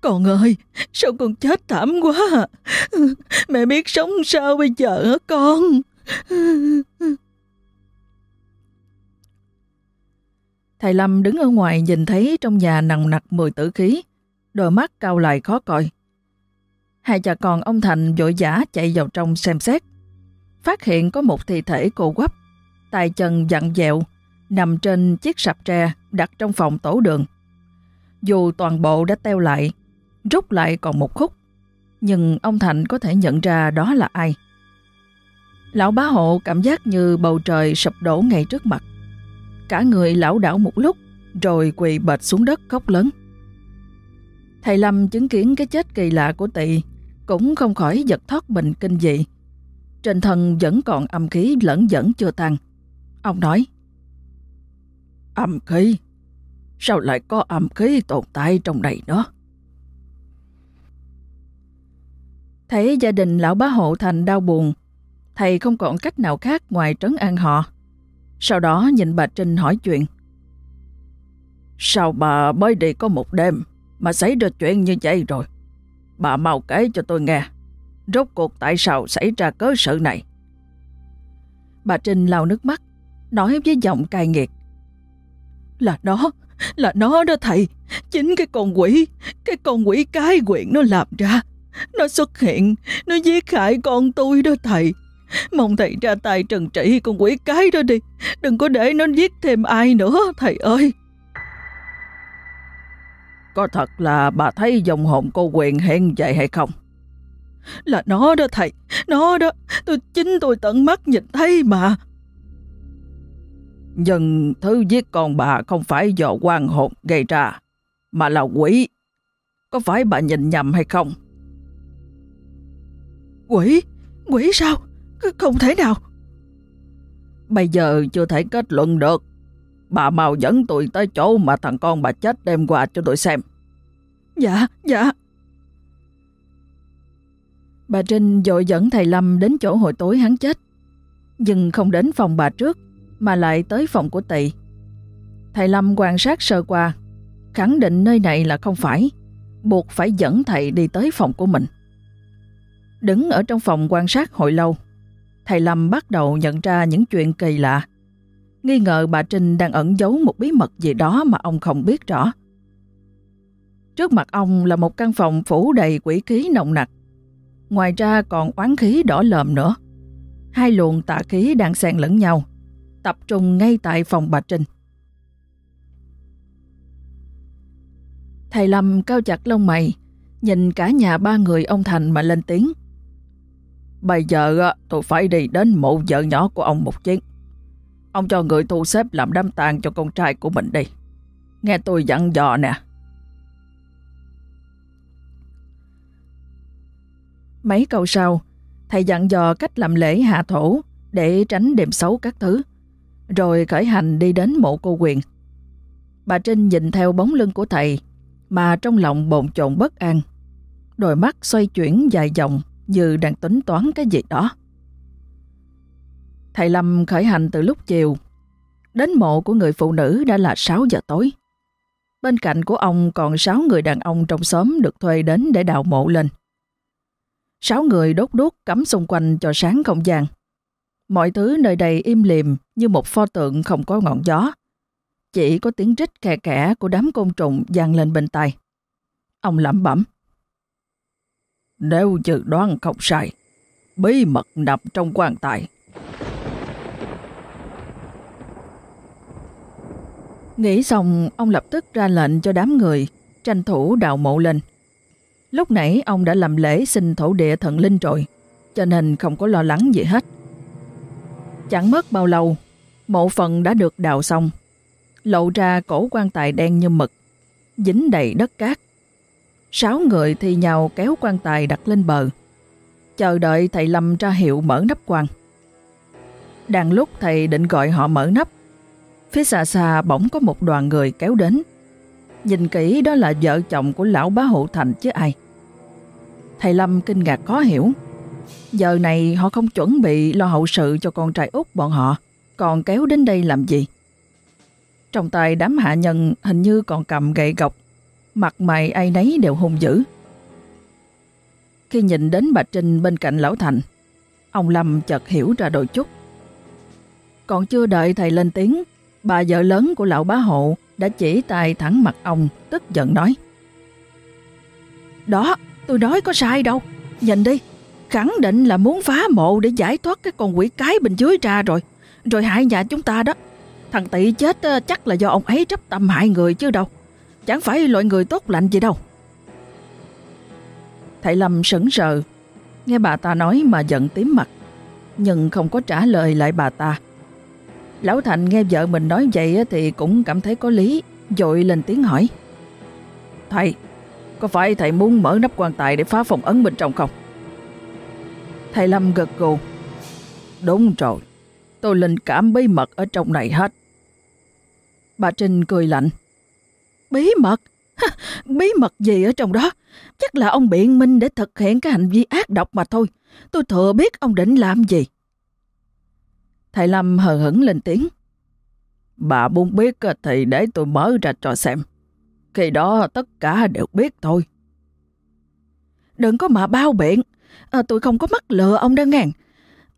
Con ơi, sao con chết thảm quá à? Mẹ biết sống sao bây giờ hả con? Thầy Lâm đứng ở ngoài nhìn thấy trong nhà nặng nặc mùi tử khí, đôi mắt cao lại khó coi. Hai cha con ông Thành vội vã chạy vào trong xem xét. Phát hiện có một thi thể cô quắp, tay chân dặn dẹo, nằm trên chiếc sạp tre đặt trong phòng tổ đường. Dù toàn bộ đã teo lại, rút lại còn một khúc, nhưng ông Thành có thể nhận ra đó là ai. Lão bá hộ cảm giác như bầu trời sập đổ ngay trước mặt. Cả người lão đảo một lúc, rồi quỳ bệt xuống đất khóc lớn. Thầy Lâm chứng kiến cái chết kỳ lạ của tỵ, cũng không khỏi giật thoát mình kinh dị. Trên thân vẫn còn âm khí lẫn dẫn chưa tan. Ông nói, Âm khí? Sao lại có âm khí tồn tại trong này nữa? Thấy gia đình lão bá hộ thành đau buồn, thầy không còn cách nào khác ngoài trấn an họ. Sau đó nhìn bà Trinh hỏi chuyện. Sao bà mới đi có một đêm mà xảy ra chuyện như vậy rồi? Bà mau kể cho tôi nghe. Rốt cuộc tại sao xảy ra cớ sự này? Bà Trinh lau nước mắt, nói với giọng cay nghiệt. Là nó, là nó đó thầy. Chính cái con quỷ, cái con quỷ cái quyện nó làm ra. Nó xuất hiện, nó giết hại con tôi đó thầy. Mong thầy ra tay trừng trị con quỷ cái đó đi. Đừng có để nó giết thêm ai nữa, thầy ơi. Có thật là bà thấy dòng hồn cô quyền hiện vậy hay không? Là nó đó thầy, nó đó. Tôi chính tôi tận mắt nhìn thấy mà. Nhưng thứ giết con bà không phải do quan hồn gây ra, mà là quỷ. Có phải bà nhìn nhầm hay không? Quỷ? Quỷ sao? Không thể nào. Bây giờ chưa thể kết luận được. Bà mau dẫn tôi tới chỗ mà thằng con bà chết đem qua cho tôi xem. Dạ, dạ. Bà Trinh dội dẫn thầy Lâm đến chỗ hồi tối hắn chết. Nhưng không đến phòng bà trước, mà lại tới phòng của tỳ. Thầy Lâm quan sát sơ qua, khẳng định nơi này là không phải, buộc phải dẫn thầy đi tới phòng của mình. Đứng ở trong phòng quan sát hồi lâu, thầy Lâm bắt đầu nhận ra những chuyện kỳ lạ. Nghi ngờ bà Trinh đang ẩn giấu một bí mật gì đó mà ông không biết rõ. Trước mặt ông là một căn phòng phủ đầy quỷ khí nồng nặc. Ngoài ra còn oán khí đỏ lợm nữa. Hai luồng tà khí đang xen lẫn nhau, tập trung ngay tại phòng bà Trinh. Thầy Lâm cao chặt lông mày, nhìn cả nhà ba người ông Thành mà lên tiếng. Bây giờ tôi phải đi đến mộ vợ nhỏ của ông một chuyến. Ông cho người thu xếp làm đám tang cho con trai của mình đi. Nghe tôi dặn dò nè. Mấy câu sau, thầy dặn dò cách làm lễ hạ thổ để tránh đêm xấu các thứ, rồi khởi hành đi đến mộ cô quyền. Bà Trinh nhìn theo bóng lưng của thầy mà trong lòng bồn chồn bất an. Đôi mắt xoay chuyển dài dòng như đang tính toán cái gì đó. Thầy Lâm khởi hành từ lúc chiều. Đến mộ của người phụ nữ đã là 6 giờ tối. Bên cạnh của ông còn 6 người đàn ông trong xóm được thuê đến để đào mộ lên. 6 người đốt đuốc cắm xung quanh cho sáng không gian. Mọi thứ nơi đây im lìm như một pho tượng không có ngọn gió. Chỉ có tiếng rít kè kẽ của đám côn trùng vang lên bên tai. Ông lẩm bẩm. Nếu dự đoán không sai, bí mật nằm trong quan tài. Nghĩ xong, ông lập tức ra lệnh cho đám người tranh thủ đào mộ lên. Lúc nãy ông đã làm lễ xin thổ địa thần linh rồi, cho nên không có lo lắng gì hết. Chẳng mất bao lâu, mộ phần đã được đào xong. Lộ ra cổ quan tài đen như mực, dính đầy đất cát. Sáu người thì nhau kéo quan tài đặt lên bờ, chờ đợi thầy Lâm ra hiệu mở nắp quan. Đang lúc thầy định gọi họ mở nắp, phía xa xa bỗng có một đoàn người kéo đến. Nhìn kỹ đó là vợ chồng của lão bá hộ thành chứ ai. Thầy Lâm kinh ngạc khó hiểu. Giờ này họ không chuẩn bị lo hậu sự cho con trai út bọn họ, còn kéo đến đây làm gì? Trong tay đám hạ nhân hình như còn cầm gậy gọc, mặt mày ai nấy đều hung dữ. Khi nhìn đến bà Trinh bên cạnh lão Thành, ông Lâm chợt hiểu ra đôi chút. Còn chưa đợi thầy lên tiếng, bà vợ lớn của lão bá hộ đã chỉ tay thẳng mặt ông, tức giận nói. Đó, tôi nói có sai đâu, nhìn đi, khẳng định là muốn phá mộ để giải thoát cái con quỷ cái bên dưới ra rồi, rồi hại nhà chúng ta đó. Thằng tị chết ờ, chắc là do ông ấy trách tâm hại người chứ đâu, chẳng phải loại người tốt lành gì đâu. Thầy Lâm sững sờ, nghe bà ta nói mà giận tím mặt, nhưng không có trả lời lại bà ta. Lão Thành nghe vợ mình nói vậy thì cũng cảm thấy có lý, dội lên tiếng hỏi. Thầy, có phải thầy muốn mở nắp quan tài để phá phòng ấn bên trong không? Thầy Lâm gật gù. Đúng rồi, tôi linh cảm bí mật ở trong này hết. Bà Trinh cười lạnh. Bí mật? bí mật gì ở trong đó? Chắc là ông biện minh để thực hiện cái hành vi ác độc mà thôi. Tôi thừa biết ông định làm gì. Thầy Lâm hờ hững lên tiếng. Bà muốn biết thì để tôi mở ra cho xem. Khi đó tất cả đều biết thôi. Đừng có mà bao biện. À, tôi không có mắc lừa ông đâu ngàn.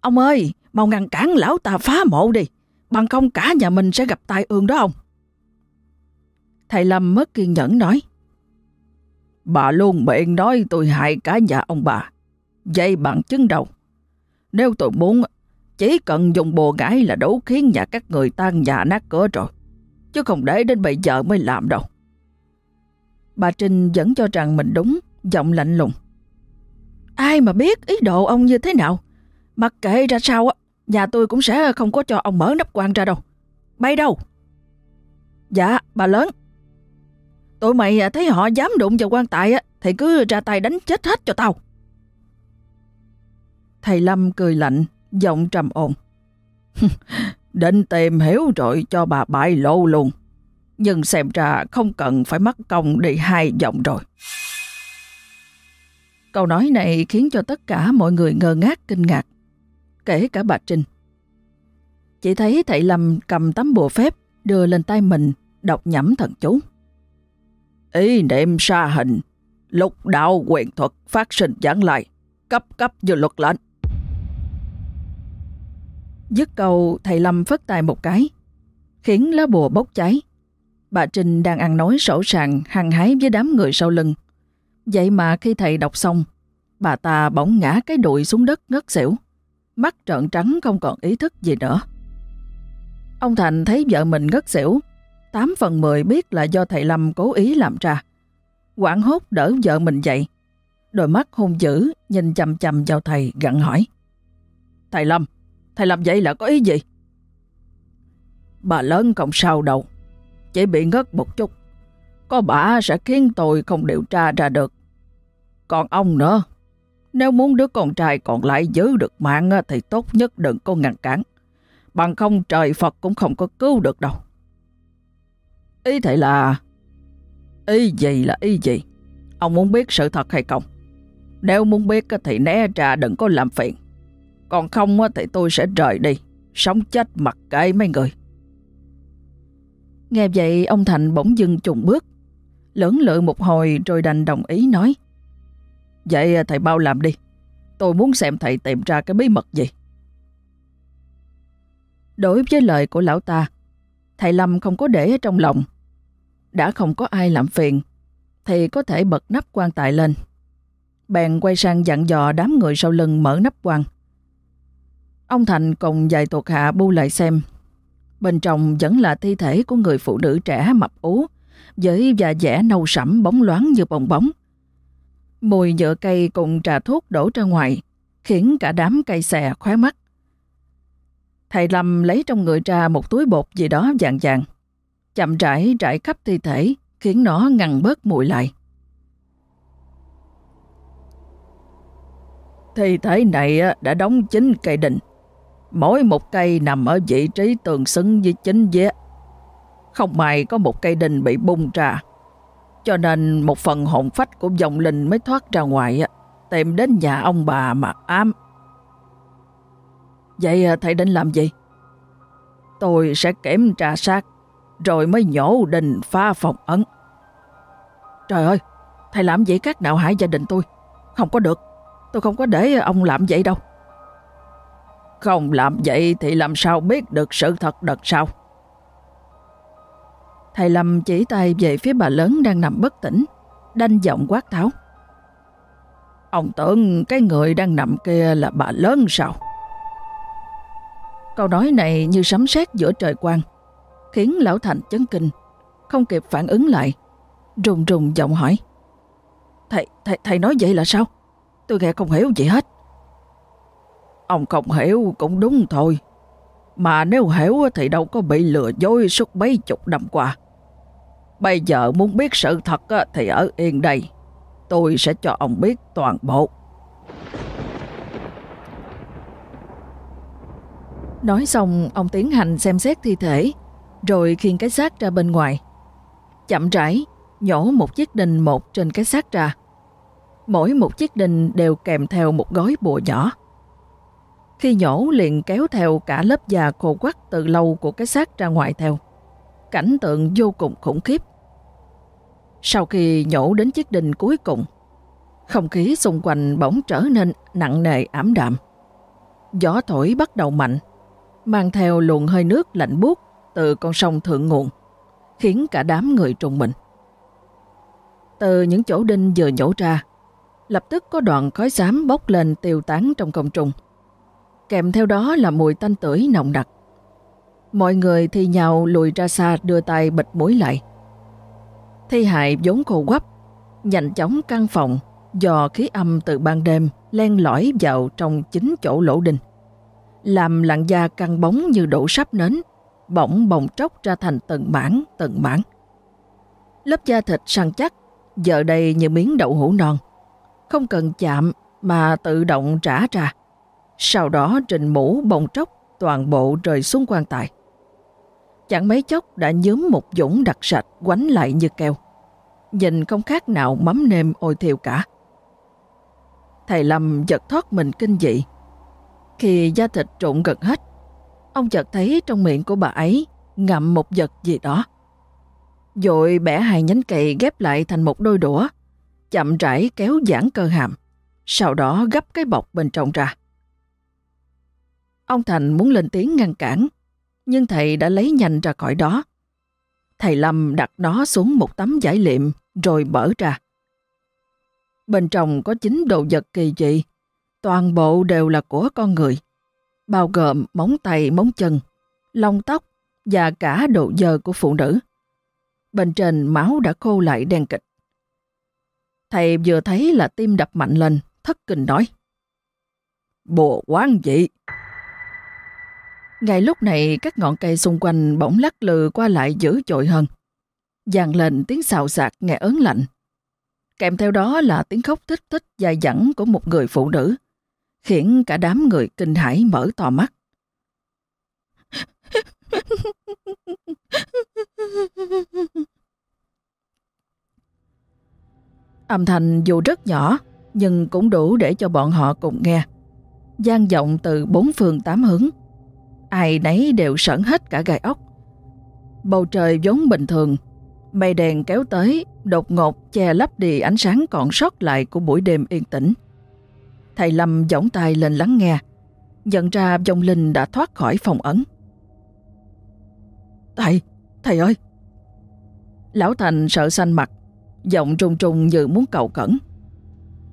Ông ơi, mau ngăn cản lão ta phá mộ đi. Bằng không cả nhà mình sẽ gặp tai ương đó ông. Thầy Lâm mất kiên nhẫn nói. Bà luôn miệng nói tôi hại cả nhà ông bà. Dây bằng chứng đầu. Nếu tôi muốn, chỉ cần dùng bùa gái là đủ khiến nhà các người tan nhà nát cửa rồi. Chứ không để đến bây giờ mới làm đâu. Bà Trinh vẫn cho rằng mình đúng, giọng lạnh lùng. Ai mà biết ý đồ ông như thế nào? Mặc kệ ra sao á, nhà tôi cũng sẽ không có cho ông mở nắp quan ra đâu. Bay đâu? Dạ, bà lớn. Tụi mày thấy họ dám đụng vào quan tài á, thì cứ ra tay đánh chết hết cho tao. Thầy Lâm cười lạnh, giọng trầm ổn. [laughs] Định tìm hiểu rồi cho bà bại lộ luôn. Nhưng xem ra không cần phải mất công đi hai giọng rồi. Câu nói này khiến cho tất cả mọi người ngơ ngác kinh ngạc, kể cả bà Trinh. Chỉ thấy thầy Lâm cầm tấm bùa phép đưa lên tay mình, đọc nhẩm thần chú. Ý niệm sa hình, lục đạo quyền thuật phát sinh giảng lại, cấp cấp như luật lệnh. Dứt câu thầy Lâm phất tài một cái, khiến lá bùa bốc cháy. Bà Trinh đang ăn nói sổ sàng hăng hái với đám người sau lưng. Vậy mà khi thầy đọc xong, bà ta bỗng ngã cái đùi xuống đất ngất xỉu. Mắt trợn trắng không còn ý thức gì nữa. Ông Thành thấy vợ mình ngất xỉu, 8 phần 10 biết là do thầy Lâm cố ý làm ra. Quảng hốt đỡ vợ mình dậy. Đôi mắt hung dữ nhìn chầm chầm vào thầy gặn hỏi. Thầy Lâm, thầy làm vậy là có ý gì? Bà lớn không sao đâu, chỉ bị ngất một chút. Có bà sẽ khiến tôi không điều tra ra được. Còn ông nữa, nếu muốn đứa con trai còn lại giữ được mạng thì tốt nhất đừng có ngăn cản. Bằng không trời Phật cũng không có cứu được đâu. Ý thầy là... Ý gì là ý gì? Ông muốn biết sự thật hay không? Nếu muốn biết thì né ra đừng có làm phiền. Còn không thì tôi sẽ rời đi. Sống chết mặc kệ mấy người. Nghe vậy ông Thành bỗng dưng trùng bước. Lưỡng lự một hồi rồi đành đồng ý nói. Vậy à, thầy bao làm đi. Tôi muốn xem thầy tìm ra cái bí mật gì. Đối với lời của lão ta, thầy Lâm không có để ở trong lòng. Đã không có ai làm phiền, thì có thể bật nắp quan tài lên. Bèn quay sang dặn dò đám người sau lưng mở nắp quan. Ông Thành cùng vài thuộc hạ bu lại xem. Bên trong vẫn là thi thể của người phụ nữ trẻ mập ú, với da dẻ nâu sẫm bóng loáng như bong bóng. Mùi nhựa cây cùng trà thuốc đổ ra ngoài, khiến cả đám cây xè khóe mắt. Thầy Lâm lấy trong người ra một túi bột gì đó vàng vàng. Chậm rãi rải khắp thi thể, khiến nó ngăn bớt mùi lại. Thi thể này đã đóng chính cây đình. Mỗi một cây nằm ở vị trí tương xứng với chính vế. Không may có một cây đình bị bung ra. Cho nên một phần hồn phách của dòng linh mới thoát ra ngoài tìm đến nhà ông bà mà ám. Vậy à, thầy định làm gì? Tôi sẽ kiểm tra sát, rồi mới nhổ đình pha phòng ấn. Trời ơi, thầy làm vậy các đạo hại gia đình tôi. Không có được, tôi không có để ông làm vậy đâu. Không làm vậy thì làm sao biết được sự thật đợt sau. Thầy Lâm chỉ tay về phía bà lớn đang nằm bất tỉnh, đanh giọng quát tháo. Ông tưởng cái người đang nằm kia là bà lớn sao? Câu nói này như sấm sét giữa trời quang, khiến Lão Thành chấn kinh, không kịp phản ứng lại, rùng rùng giọng hỏi. Thầy, thầy, thầy nói vậy là sao? Tôi nghe không hiểu gì hết. Ông không hiểu cũng đúng thôi. Mà nếu hiểu thì đâu có bị lừa dối suốt mấy chục năm qua. Bây giờ muốn biết sự thật thì ở yên đây. Tôi sẽ cho ông biết toàn bộ. Nói xong, ông tiến hành xem xét thi thể, rồi khiêng cái xác ra bên ngoài. Chậm rãi, nhổ một chiếc đinh một trên cái xác ra. Mỗi một chiếc đinh đều kèm theo một gói bùa nhỏ. Khi nhổ liền kéo theo cả lớp già khô quắt từ lâu của cái xác ra ngoài theo. Cảnh tượng vô cùng khủng khiếp. Sau khi nhổ đến chiếc đinh cuối cùng, không khí xung quanh bỗng trở nên nặng nề ảm đạm. Gió thổi bắt đầu mạnh, mang theo luồng hơi nước lạnh buốt từ con sông thượng nguồn, khiến cả đám người trùng mình. Từ những chỗ đinh vừa nhổ ra, lập tức có đoạn khói xám bốc lên tiêu tán trong công trung. Kèm theo đó là mùi tanh tưởi nồng đặc. Mọi người thì nhau lùi ra xa đưa tay bịt mũi lại. Thi hại vốn khô quắp, nhanh chóng căn phòng do khí âm từ ban đêm len lỏi vào trong chính chỗ lỗ đình, làm làn da căng bóng như đổ sắp nến, bỗng bồng tróc ra thành từng mảng, từng mảng. Lớp da thịt săn chắc, giờ đây như miếng đậu hũ non. Không cần chạm mà tự động trả ra sau đó trình mũ bồng tróc toàn bộ rơi xuống quan tài. Chẳng mấy chốc đã nhớm một dũng đặc sạch quánh lại như keo. Nhìn không khác nào mắm nêm ôi thiêu cả. Thầy Lâm giật thoát mình kinh dị. Khi da thịt trộn gần hết, ông chợt thấy trong miệng của bà ấy ngậm một vật gì đó. Rồi bẻ hai nhánh cây ghép lại thành một đôi đũa, chậm rãi kéo giãn cơ hàm, sau đó gấp cái bọc bên trong ra. Ông Thành muốn lên tiếng ngăn cản, nhưng thầy đã lấy nhanh ra khỏi đó. Thầy Lâm đặt nó xuống một tấm giải liệm rồi bở ra. Bên trong có chín đồ vật kỳ dị, toàn bộ đều là của con người, bao gồm móng tay, móng chân, lông tóc và cả độ dơ của phụ nữ. Bên trên máu đã khô lại đen kịch. Thầy vừa thấy là tim đập mạnh lên, thất kinh nói. Bộ quán dị! Ngay lúc này các ngọn cây xung quanh bỗng lắc lư qua lại dữ dội hơn. Dàn lên tiếng xào xạc nghe ớn lạnh. Kèm theo đó là tiếng khóc thích thích dài dẳng của một người phụ nữ, khiến cả đám người kinh hãi mở to mắt. Âm thanh dù rất nhỏ, nhưng cũng đủ để cho bọn họ cùng nghe. giang vọng từ bốn phương tám hướng. Ai nấy đều sẵn hết cả gai ốc. Bầu trời vốn bình thường, mây đèn kéo tới, đột ngột che lấp đi ánh sáng còn sót lại của buổi đêm yên tĩnh. Thầy Lâm giỏng tay lên lắng nghe, nhận ra dòng linh đã thoát khỏi phòng ấn. Thầy, thầy ơi! Lão Thành sợ xanh mặt, giọng trùng trùng như muốn cầu cẩn.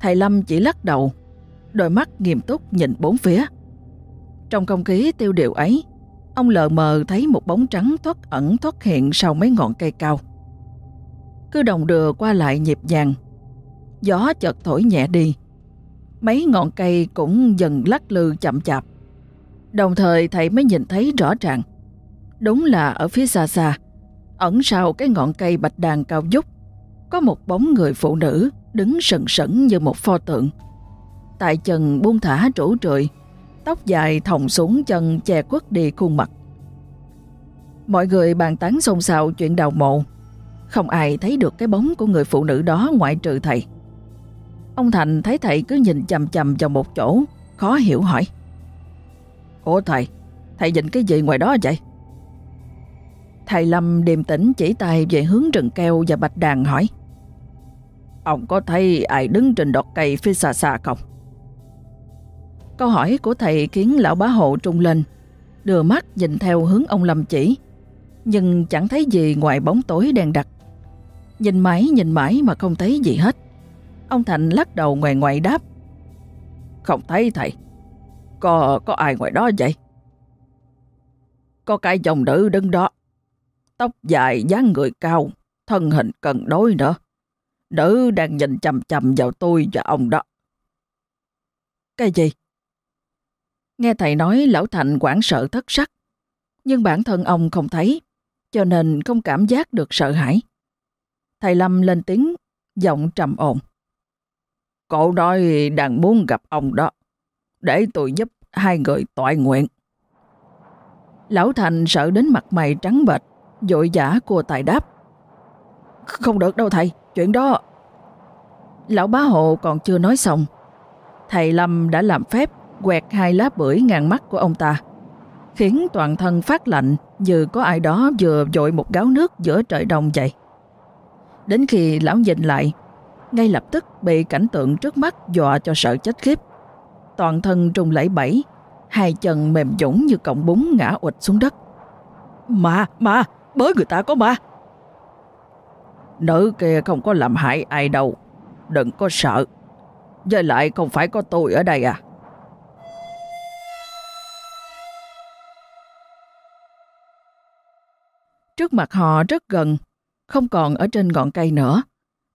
Thầy Lâm chỉ lắc đầu, đôi mắt nghiêm túc nhìn bốn phía. Trong không khí tiêu điều ấy, ông lờ mờ thấy một bóng trắng thoát ẩn thoát hiện sau mấy ngọn cây cao. Cứ đồng đưa qua lại nhịp nhàng, gió chợt thổi nhẹ đi. Mấy ngọn cây cũng dần lắc lư chậm chạp. Đồng thời thầy mới nhìn thấy rõ ràng. Đúng là ở phía xa xa, ẩn sau cái ngọn cây bạch đàn cao dúc, có một bóng người phụ nữ đứng sừng sững như một pho tượng. Tại chân buông thả trũ trụi, tóc dài thòng xuống chân che quất đi khuôn mặt. Mọi người bàn tán xôn xao chuyện đào mộ. Không ai thấy được cái bóng của người phụ nữ đó ngoại trừ thầy. Ông Thành thấy thầy cứ nhìn chầm chầm vào một chỗ, khó hiểu hỏi. Ủa thầy, thầy nhìn cái gì ngoài đó vậy? Thầy Lâm điềm tĩnh chỉ tay về hướng rừng keo và bạch đàn hỏi. Ông có thấy ai đứng trên đọt cây phía xa xa không? Câu hỏi của thầy khiến lão bá hộ trung lên, đưa mắt nhìn theo hướng ông Lâm chỉ, nhưng chẳng thấy gì ngoài bóng tối đen đặc. Nhìn mãi nhìn mãi mà không thấy gì hết. Ông Thành lắc đầu ngoài ngoài đáp. Không thấy thầy. Có có ai ngoài đó vậy? Có cái dòng nữ đứng đó. Tóc dài, dáng người cao, thân hình cân đối nữa. Nữ đang nhìn chầm chầm vào tôi và ông đó. Cái gì? Nghe thầy nói lão Thành quảng sợ thất sắc. Nhưng bản thân ông không thấy, cho nên không cảm giác được sợ hãi. Thầy Lâm lên tiếng, giọng trầm ổn. Cậu nói đang muốn gặp ông đó, để tôi giúp hai người tội nguyện. Lão Thành sợ đến mặt mày trắng bệch, dội giả của tài đáp. Không được đâu thầy, chuyện đó... Lão bá hộ còn chưa nói xong. Thầy Lâm đã làm phép quẹt hai lá bưởi ngàn mắt của ông ta, khiến toàn thân phát lạnh như có ai đó vừa dội một gáo nước giữa trời đông vậy. Đến khi lão nhìn lại, ngay lập tức bị cảnh tượng trước mắt dọa cho sợ chết khiếp. Toàn thân trùng lẫy bẫy, hai chân mềm dũng như cọng bún ngã ụt xuống đất. Mà, mà, bới người ta có ma. Nữ kia không có làm hại ai đâu, đừng có sợ. Với lại không phải có tôi ở đây à. Trước mặt họ rất gần, không còn ở trên ngọn cây nữa,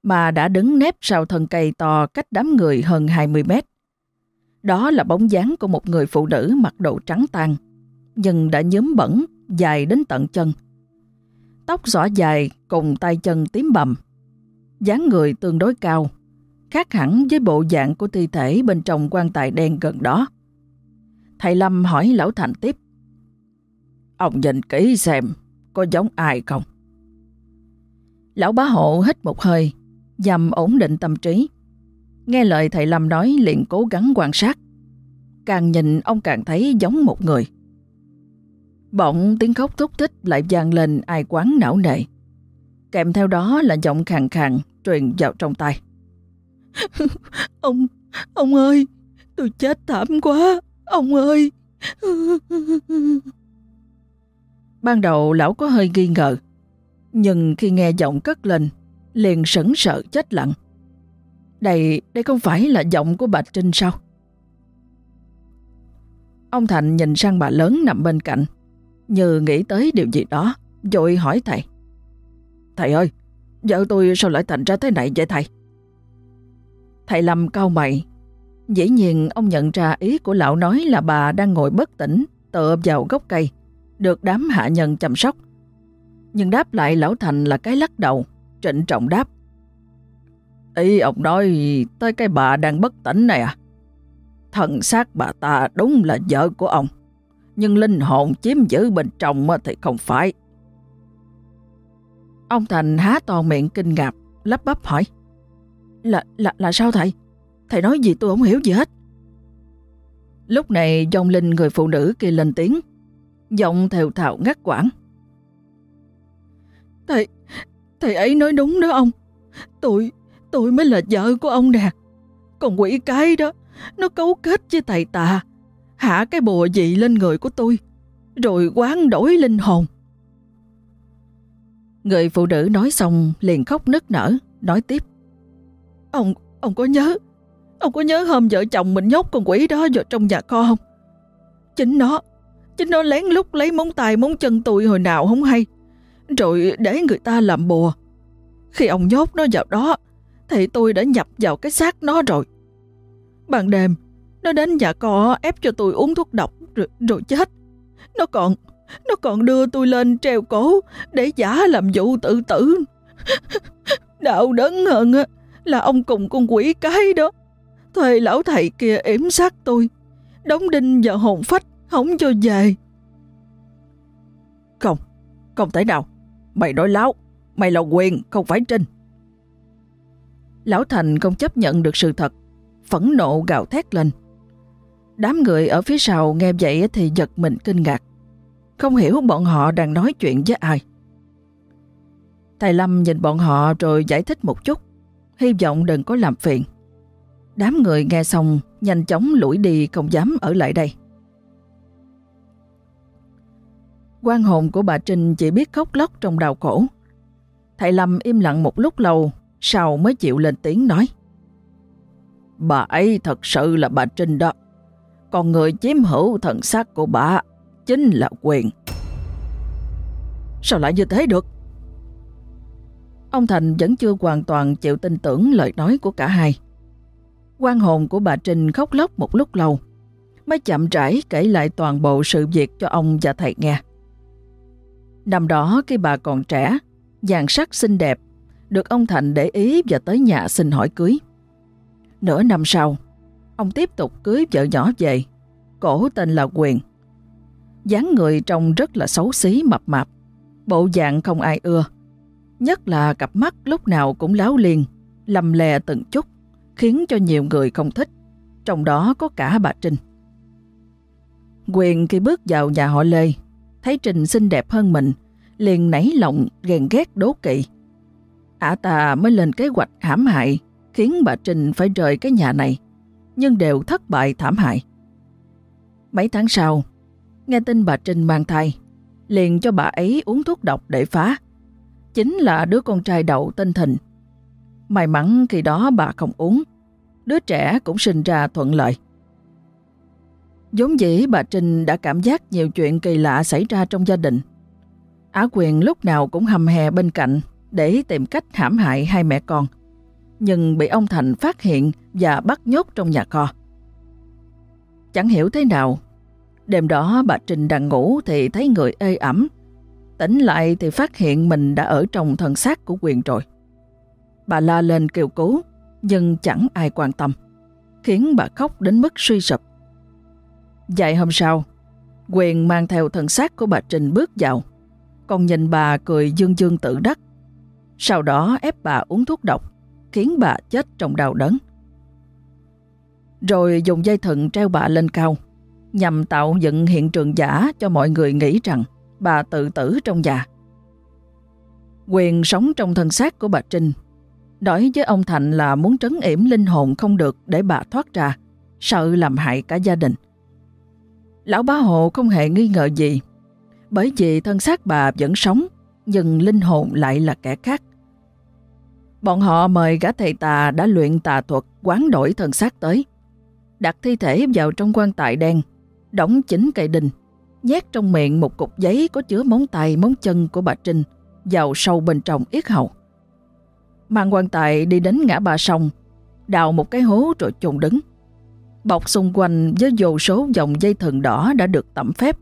mà đã đứng nép sau thân cây to cách đám người hơn 20 mét. Đó là bóng dáng của một người phụ nữ mặc đồ trắng tan, nhưng đã nhớm bẩn, dài đến tận chân. Tóc rõ dài cùng tay chân tím bầm. dáng người tương đối cao, khác hẳn với bộ dạng của thi thể bên trong quan tài đen gần đó. Thầy Lâm hỏi Lão Thành tiếp. Ông nhìn kỹ xem có giống ai không? Lão bá hộ hít một hơi, dầm ổn định tâm trí. Nghe lời thầy Lâm nói liền cố gắng quan sát. Càng nhìn ông càng thấy giống một người. Bỗng tiếng khóc thúc thích lại vang lên ai quán não nề. Kèm theo đó là giọng khàn khàn truyền vào trong tay. [laughs] ông, ông ơi, tôi chết thảm quá, ông ơi. [laughs] Ban đầu lão có hơi nghi ngờ, nhưng khi nghe giọng cất lên, liền sững sợ chết lặng. Đây, đây không phải là giọng của bà Trinh sao? Ông Thành nhìn sang bà lớn nằm bên cạnh, như nghĩ tới điều gì đó, rồi hỏi thầy. Thầy ơi, vợ tôi sao lại thành ra thế này vậy thầy? Thầy Lâm cao mày. Dĩ nhiên ông nhận ra ý của lão nói là bà đang ngồi bất tỉnh, tựa vào gốc cây, được đám hạ nhân chăm sóc. Nhưng đáp lại lão Thành là cái lắc đầu, trịnh trọng đáp. Ý ông nói tới cái bà đang bất tỉnh này à? Thần xác bà ta đúng là vợ của ông, nhưng linh hồn chiếm giữ bên trong thì không phải. Ông Thành há to miệng kinh ngạc, lắp bắp hỏi. Là, là, là sao thầy? Thầy nói gì tôi không hiểu gì hết. Lúc này dòng linh người phụ nữ kia lên tiếng, giọng thều thào ngắt quãng. Thầy, thầy ấy nói đúng đó ông. Tôi, tôi mới là vợ của ông nè. Còn quỷ cái đó, nó cấu kết với thầy tà, hạ cái bùa dị lên người của tôi, rồi quán đổi linh hồn. Người phụ nữ nói xong liền khóc nức nở, nói tiếp. Ông, ông có nhớ, ông có nhớ hôm vợ chồng mình nhốt con quỷ đó vào trong nhà kho không? Chính nó, chính nó lén lút lấy móng tay móng chân tôi hồi nào không hay, rồi để người ta làm bùa. Khi ông nhốt nó vào đó, thì tôi đã nhập vào cái xác nó rồi. Ban đêm, nó đến nhà kho ép cho tôi uống thuốc độc rồi, rồi chết. Nó còn, nó còn đưa tôi lên treo cổ để giả làm vụ tự tử. [laughs] Đạo đớn hơn là ông cùng con quỷ cái đó. Thuê lão thầy kia ếm sát tôi, đóng đinh vào hồn phách, không cho về. Không, không thể nào. Mày nói láo, mày là quyền, không phải Trinh. Lão Thành không chấp nhận được sự thật, phẫn nộ gào thét lên. Đám người ở phía sau nghe vậy thì giật mình kinh ngạc. Không hiểu bọn họ đang nói chuyện với ai. Thầy Lâm nhìn bọn họ rồi giải thích một chút, hy vọng đừng có làm phiền. Đám người nghe xong nhanh chóng lủi đi không dám ở lại đây. Quan hồn của bà Trinh chỉ biết khóc lóc trong đau khổ. Thầy Lâm im lặng một lúc lâu, sau mới chịu lên tiếng nói. Bà ấy thật sự là bà Trinh đó. Còn người chiếm hữu thần xác của bà chính là quyền. Sao lại như thế được? Ông Thành vẫn chưa hoàn toàn chịu tin tưởng lời nói của cả hai. quan hồn của bà Trinh khóc lóc một lúc lâu, mới chậm rãi kể lại toàn bộ sự việc cho ông và thầy nghe. Năm đó khi bà còn trẻ, dàn sắc xinh đẹp, được ông Thành để ý và tới nhà xin hỏi cưới. Nửa năm sau, ông tiếp tục cưới vợ nhỏ về, cổ tên là Quyền dáng người trông rất là xấu xí mập mạp, bộ dạng không ai ưa. Nhất là cặp mắt lúc nào cũng láo liền, lầm lè từng chút, khiến cho nhiều người không thích, trong đó có cả bà Trinh. Quyền khi bước vào nhà họ Lê, thấy Trình xinh đẹp hơn mình, liền nảy lòng ghen ghét đố kỵ. Ả ta mới lên kế hoạch hãm hại, khiến bà Trình phải rời cái nhà này, nhưng đều thất bại thảm hại. Mấy tháng sau, Nghe tin bà Trình mang thai, liền cho bà ấy uống thuốc độc để phá. Chính là đứa con trai đậu tên Thịnh. May mắn khi đó bà không uống, đứa trẻ cũng sinh ra thuận lợi vốn dĩ bà Trinh đã cảm giác nhiều chuyện kỳ lạ xảy ra trong gia đình. Á quyền lúc nào cũng hầm hè bên cạnh để tìm cách hãm hại hai mẹ con, nhưng bị ông Thành phát hiện và bắt nhốt trong nhà kho. Chẳng hiểu thế nào, Đêm đó bà Trinh đang ngủ thì thấy người ê ẩm. Tỉnh lại thì phát hiện mình đã ở trong thân xác của quyền rồi. Bà la lên kêu cứu, nhưng chẳng ai quan tâm, khiến bà khóc đến mức suy sụp. Dạy hôm sau, Quyền mang theo thân xác của bà Trinh bước vào. Còn nhìn bà cười dương dương tự đắc. Sau đó ép bà uống thuốc độc, khiến bà chết trong đau đớn. Rồi dùng dây thừng treo bà lên cao, nhằm tạo dựng hiện trường giả cho mọi người nghĩ rằng bà tự tử trong nhà. Quyền sống trong thân xác của bà Trinh. Đối với ông Thành là muốn trấn yểm linh hồn không được để bà thoát ra, sợ làm hại cả gia đình. Lão bá hộ không hề nghi ngờ gì, bởi vì thân xác bà vẫn sống, nhưng linh hồn lại là kẻ khác. Bọn họ mời gã thầy tà đã luyện tà thuật quán đổi thân xác tới, đặt thi thể vào trong quan tài đen, đóng chính cây đinh, nhét trong miệng một cục giấy có chứa móng tay móng chân của bà Trinh vào sâu bên trong yết hầu. Mang quan tài đi đến ngã ba sông, đào một cái hố rồi chôn đứng bọc xung quanh với vô số dòng dây thần đỏ đã được tẩm phép,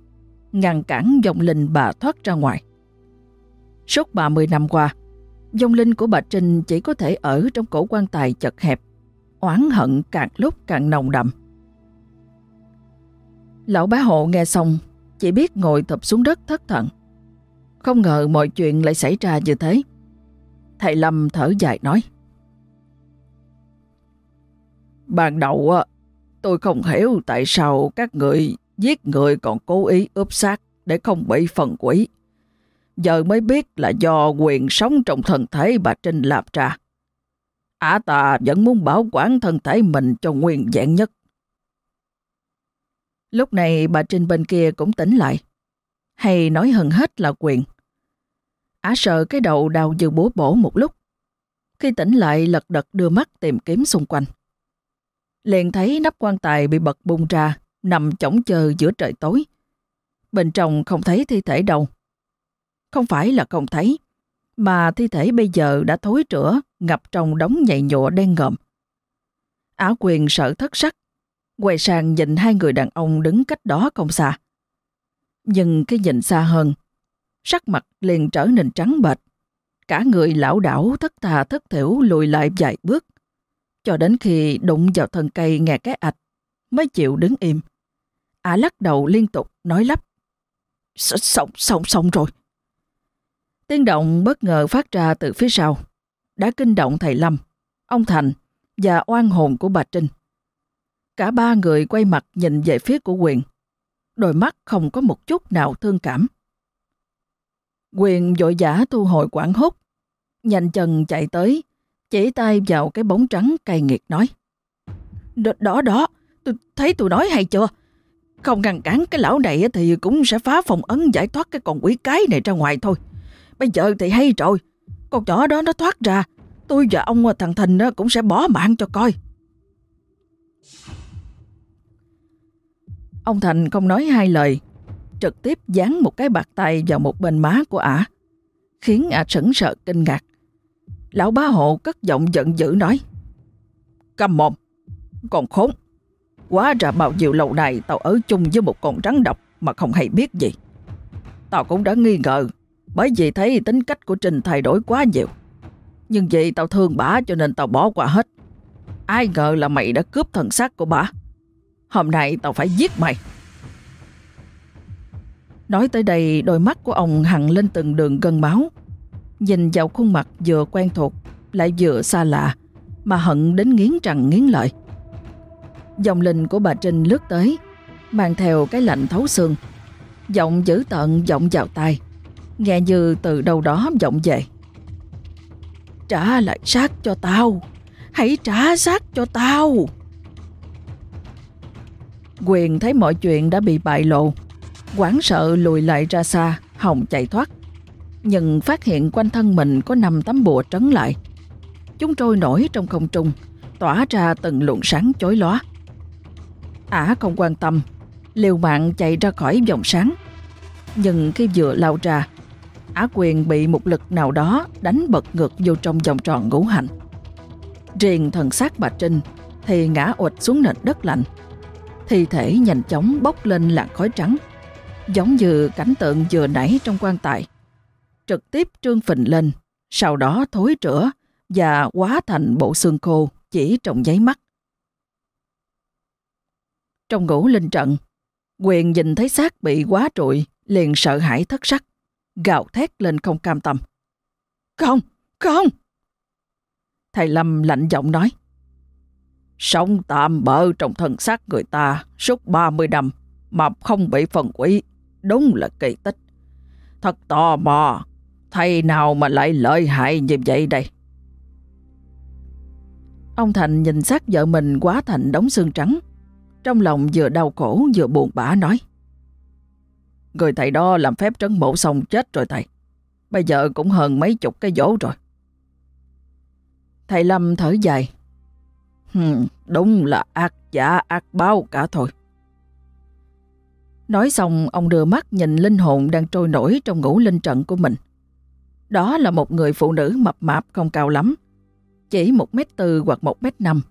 ngăn cản dòng linh bà thoát ra ngoài. Suốt 30 năm qua, dòng linh của bà Trinh chỉ có thể ở trong cổ quan tài chật hẹp, oán hận càng lúc càng nồng đậm. Lão bá hộ nghe xong, chỉ biết ngồi thập xuống đất thất thần. Không ngờ mọi chuyện lại xảy ra như thế. Thầy Lâm thở dài nói. Ban đầu Tôi không hiểu tại sao các người giết người còn cố ý ướp xác để không bị phần quỷ. Giờ mới biết là do quyền sống trong thân thể bà Trinh làm ra. Ả ta vẫn muốn bảo quản thân thể mình cho nguyên vẹn nhất. Lúc này bà Trinh bên kia cũng tỉnh lại. Hay nói hơn hết là quyền. Ả sợ cái đầu đau như búa bổ một lúc. Khi tỉnh lại lật đật đưa mắt tìm kiếm xung quanh liền thấy nắp quan tài bị bật bung ra, nằm chổng chờ giữa trời tối. Bên trong không thấy thi thể đâu. Không phải là không thấy, mà thi thể bây giờ đã thối rữa, ngập trong đống nhầy nhụa đen ngợm. Áo quyền sợ thất sắc, quay sang nhìn hai người đàn ông đứng cách đó không xa. Nhưng cái nhìn xa hơn, sắc mặt liền trở nên trắng bệch. Cả người lão đảo thất thà thất thiểu lùi lại vài bước cho đến khi đụng vào thân cây nghe cái ạch, mới chịu đứng im. Ả lắc đầu liên tục, nói lắp. Xong, xong, xong rồi. Tiếng động bất ngờ phát ra từ phía sau, đã kinh động thầy Lâm, ông Thành và oan hồn của bà Trinh. Cả ba người quay mặt nhìn về phía của Quyền, đôi mắt không có một chút nào thương cảm. Quyền vội giả thu hồi quảng hốt, nhanh chân chạy tới, chỉ tay vào cái bóng trắng cay nghiệt nói. Đó đó, tôi thấy tôi nói hay chưa? Không ngăn cản cái lão này thì cũng sẽ phá phòng ấn giải thoát cái con quỷ cái này ra ngoài thôi. Bây giờ thì hay rồi, con nhỏ đó nó thoát ra, tôi và ông thằng Thình cũng sẽ bỏ mạng cho coi. Ông Thành không nói hai lời, trực tiếp dán một cái bạc tay vào một bên má của ả, khiến ả sững sợ kinh ngạc. Lão bá hộ cất giọng giận dữ nói. Cầm mồm, còn khốn. Quá ra bao nhiêu lâu nay tao ở chung với một con rắn độc mà không hay biết gì. Tao cũng đã nghi ngờ, bởi vì thấy tính cách của Trình thay đổi quá nhiều. Nhưng vì tao thương bà cho nên tao bỏ qua hết. Ai ngờ là mày đã cướp thần xác của bà. Hôm nay tao phải giết mày. Nói tới đây, đôi mắt của ông hằn lên từng đường gân máu, nhìn vào khuôn mặt vừa quen thuộc lại vừa xa lạ mà hận đến nghiến răng nghiến lợi. Dòng linh của bà Trinh lướt tới, mang theo cái lạnh thấu xương. Giọng dữ tợn giọng vào tai, nghe như từ đâu đó giọng về. Trả lại xác cho tao, hãy trả xác cho tao. Quyền thấy mọi chuyện đã bị bại lộ, quảng sợ lùi lại ra xa, hòng chạy thoát nhưng phát hiện quanh thân mình có năm tấm bùa trấn lại. Chúng trôi nổi trong không trung, tỏa ra từng luồng sáng chói lóa. Ả không quan tâm, liều mạng chạy ra khỏi vòng sáng. Nhưng khi vừa lao ra, Ả quyền bị một lực nào đó đánh bật ngược vô trong vòng tròn ngũ hành. Riêng thần xác bà Trinh thì ngã ụt xuống nền đất lạnh. Thi thể nhanh chóng bốc lên làn khói trắng, giống như cảnh tượng vừa nãy trong quan tài trực tiếp trương phình lên, sau đó thối rữa và hóa thành bộ xương khô chỉ trong giấy mắt. Trong ngũ linh trận, Quyền nhìn thấy xác bị quá trụi, liền sợ hãi thất sắc, gào thét lên không cam tâm. Không, không! Thầy Lâm lạnh giọng nói. Sống tạm bỡ trong thân xác người ta suốt 30 năm mà không bị phần quỷ, đúng là kỳ tích. Thật tò mò, thầy nào mà lại lợi hại như vậy đây? Ông Thành nhìn xác vợ mình quá thành đống xương trắng. Trong lòng vừa đau khổ vừa buồn bã nói. Người thầy đó làm phép trấn mộ xong chết rồi thầy. Bây giờ cũng hơn mấy chục cái vỗ rồi. Thầy Lâm thở dài. Hừm, đúng là ác giả ác báo cả thôi. Nói xong, ông đưa mắt nhìn linh hồn đang trôi nổi trong ngũ linh trận của mình. Đó là một người phụ nữ mập mạp không cao lắm, chỉ 1 mét tư hoặc 1 mét năm.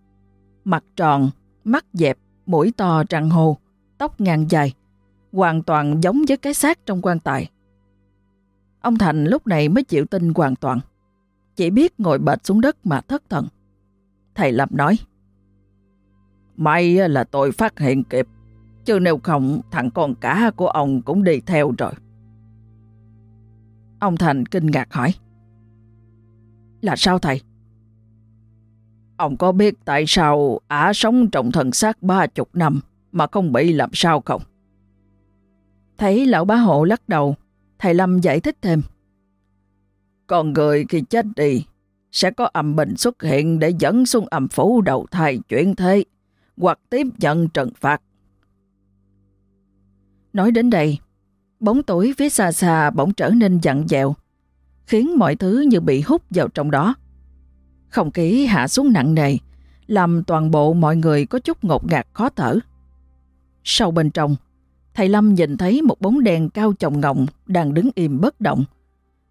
Mặt tròn, mắt dẹp, mũi to trăng hồ, tóc ngang dài, hoàn toàn giống với cái xác trong quan tài. Ông Thành lúc này mới chịu tin hoàn toàn. Chỉ biết ngồi bệt xuống đất mà thất thần. Thầy Lâm nói, May là tôi phát hiện kịp, chứ nếu không thằng con cả của ông cũng đi theo rồi. Ông Thành kinh ngạc hỏi, Là sao thầy? Ông có biết tại sao ả sống trong thần xác ba chục năm mà không bị làm sao không? Thấy lão bá hộ lắc đầu, thầy Lâm giải thích thêm. Con người khi chết đi sẽ có âm bình xuất hiện để dẫn xuống âm phủ đầu thai chuyển thế hoặc tiếp nhận trừng phạt. Nói đến đây, bóng tối phía xa xa bỗng trở nên dặn dẹo, khiến mọi thứ như bị hút vào trong đó. Không khí hạ xuống nặng nề, làm toàn bộ mọi người có chút ngột ngạt khó thở. Sau bên trong, thầy Lâm nhìn thấy một bóng đèn cao chồng ngọng đang đứng im bất động.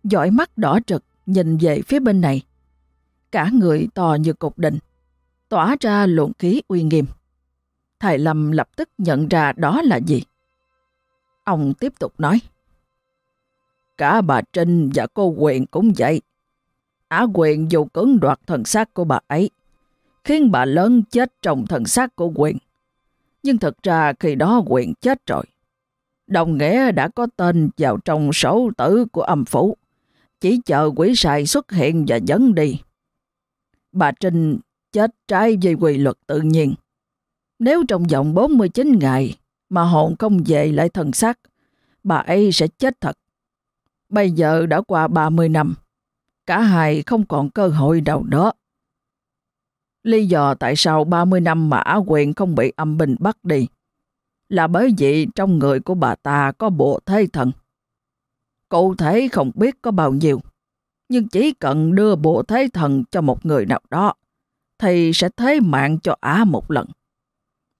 Dõi mắt đỏ trực nhìn về phía bên này. Cả người to như cục đình, tỏa ra luồng khí uy nghiêm. Thầy Lâm lập tức nhận ra đó là gì. Ông tiếp tục nói. Cả bà Trinh và cô Quyền cũng vậy. Á quyền dù cưỡng đoạt thần xác của bà ấy, khiến bà lớn chết trong thần xác của quyền. Nhưng thật ra khi đó quyền chết rồi. Đồng nghĩa đã có tên vào trong sổ tử của âm phủ, chỉ chờ quỷ sai xuất hiện và dẫn đi. Bà Trinh chết trái về quy luật tự nhiên. Nếu trong vòng 49 ngày mà hồn không về lại thần xác, bà ấy sẽ chết thật. Bây giờ đã qua 30 năm, cả hai không còn cơ hội nào đó. Lý do tại sao 30 năm mà Á Quyền không bị âm binh bắt đi là bởi vì trong người của bà ta có bộ thế thần. Cụ thể không biết có bao nhiêu, nhưng chỉ cần đưa bộ thế thần cho một người nào đó thì sẽ thế mạng cho Á một lần.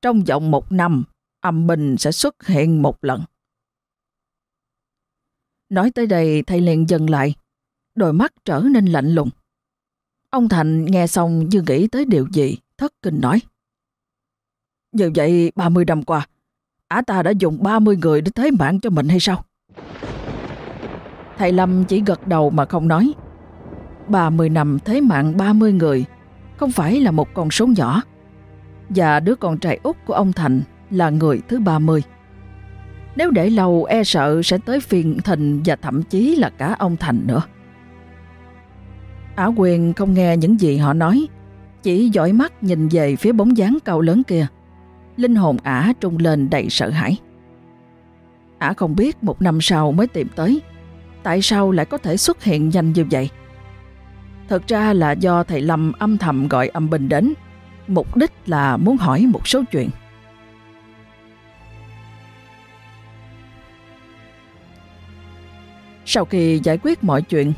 Trong vòng một năm, âm binh sẽ xuất hiện một lần. Nói tới đây thầy liền dừng lại, đôi mắt trở nên lạnh lùng. Ông Thành nghe xong như nghĩ tới điều gì, thất kinh nói. Như vậy 30 năm qua, ả ta đã dùng 30 người để thế mạng cho mình hay sao? Thầy Lâm chỉ gật đầu mà không nói. 30 năm thế mạng 30 người không phải là một con số nhỏ. Và đứa con trai út của ông Thành là người thứ 30. Nếu để lâu e sợ sẽ tới phiền Thịnh và thậm chí là cả ông Thành nữa. Ả quyền không nghe những gì họ nói, chỉ dõi mắt nhìn về phía bóng dáng cao lớn kia. Linh hồn ả trung lên đầy sợ hãi. Ả không biết một năm sau mới tìm tới, tại sao lại có thể xuất hiện nhanh như vậy. Thật ra là do thầy Lâm âm thầm gọi âm bình đến, mục đích là muốn hỏi một số chuyện. Sau khi giải quyết mọi chuyện,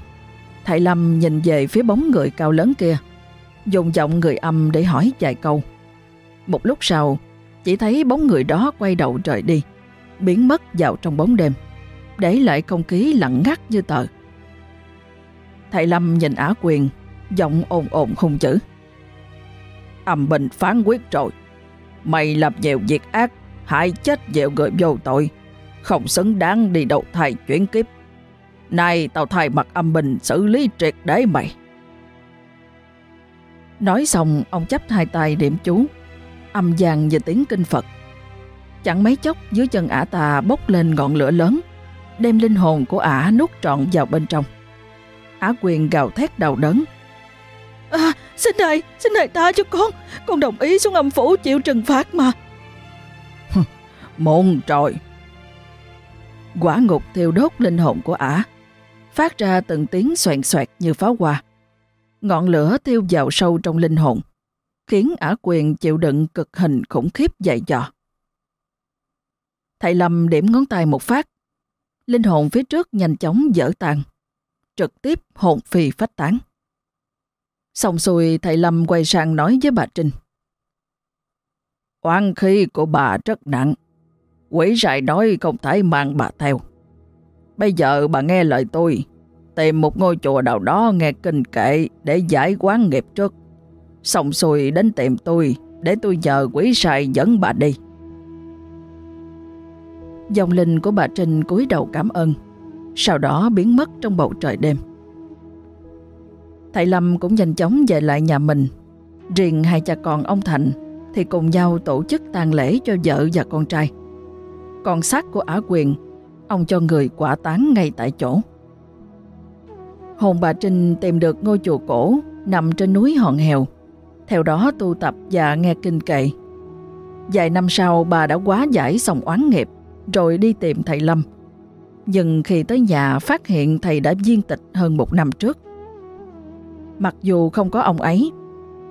Thầy Lâm nhìn về phía bóng người cao lớn kia, dùng giọng người âm để hỏi vài câu. Một lúc sau, chỉ thấy bóng người đó quay đầu rời đi, biến mất vào trong bóng đêm, để lại không khí lặng ngắt như tờ. Thầy Lâm nhìn Á Quyền, giọng ồn ồn hung chữ. Âm bình phán quyết rồi, mày làm nhiều việc ác, hại chết nhiều người vô tội, không xứng đáng đi đầu thai chuyển kiếp. Này tao thay mặt âm bình xử lý triệt để mày. Nói xong ông chấp hai tay điểm chú, âm vàng như tiếng kinh Phật. Chẳng mấy chốc dưới chân ả ta bốc lên ngọn lửa lớn, đem linh hồn của ả nuốt trọn vào bên trong. Ả quyền gào thét đau đớn. À, xin thầy, xin thầy tha cho con, con đồng ý xuống âm phủ chịu trừng phạt mà. Môn trời! Quả ngục thiêu đốt linh hồn của ả, phát ra từng tiếng xoẹn xoẹt như pháo hoa. Ngọn lửa thiêu vào sâu trong linh hồn, khiến ả quyền chịu đựng cực hình khủng khiếp dày dò. Thầy Lâm điểm ngón tay một phát, linh hồn phía trước nhanh chóng dở tàn, trực tiếp hồn phi phách tán. Xong xuôi thầy Lâm quay sang nói với bà Trinh. Oan khí của bà rất nặng, quỷ rại nói không thể mang bà theo. Bây giờ bà nghe lời tôi, tìm một ngôi chùa nào đó nghe kinh kệ để giải quán nghiệp trước. Xong xuôi đến tìm tôi để tôi nhờ quý sai dẫn bà đi. Dòng linh của bà Trinh cúi đầu cảm ơn, sau đó biến mất trong bầu trời đêm. Thầy Lâm cũng nhanh chóng về lại nhà mình. Riêng hai cha con ông Thành thì cùng nhau tổ chức tang lễ cho vợ và con trai. Còn xác của Ả Quyền, ông cho người quả tán ngay tại chỗ. Hồn bà Trinh tìm được ngôi chùa cổ nằm trên núi Hòn Hèo, theo đó tu tập và nghe kinh kệ. Vài năm sau bà đã quá giải xong oán nghiệp, rồi đi tìm thầy Lâm. Nhưng khi tới nhà phát hiện thầy đã viên tịch hơn một năm trước. Mặc dù không có ông ấy,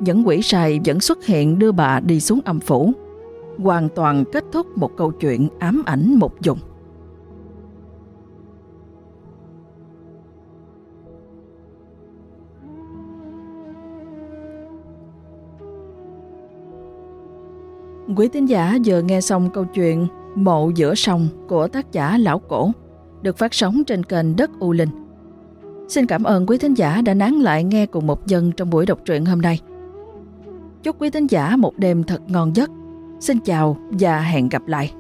những quỷ sai vẫn xuất hiện đưa bà đi xuống âm phủ, hoàn toàn kết thúc một câu chuyện ám ảnh một dùng. Quý tín giả, vừa nghe xong câu chuyện Mộ giữa sông của tác giả Lão Cổ, được phát sóng trên kênh Đất U Linh. Xin cảm ơn quý thính giả đã nán lại nghe cùng một dân trong buổi đọc truyện hôm nay. Chúc quý thính giả một đêm thật ngon giấc. Xin chào và hẹn gặp lại.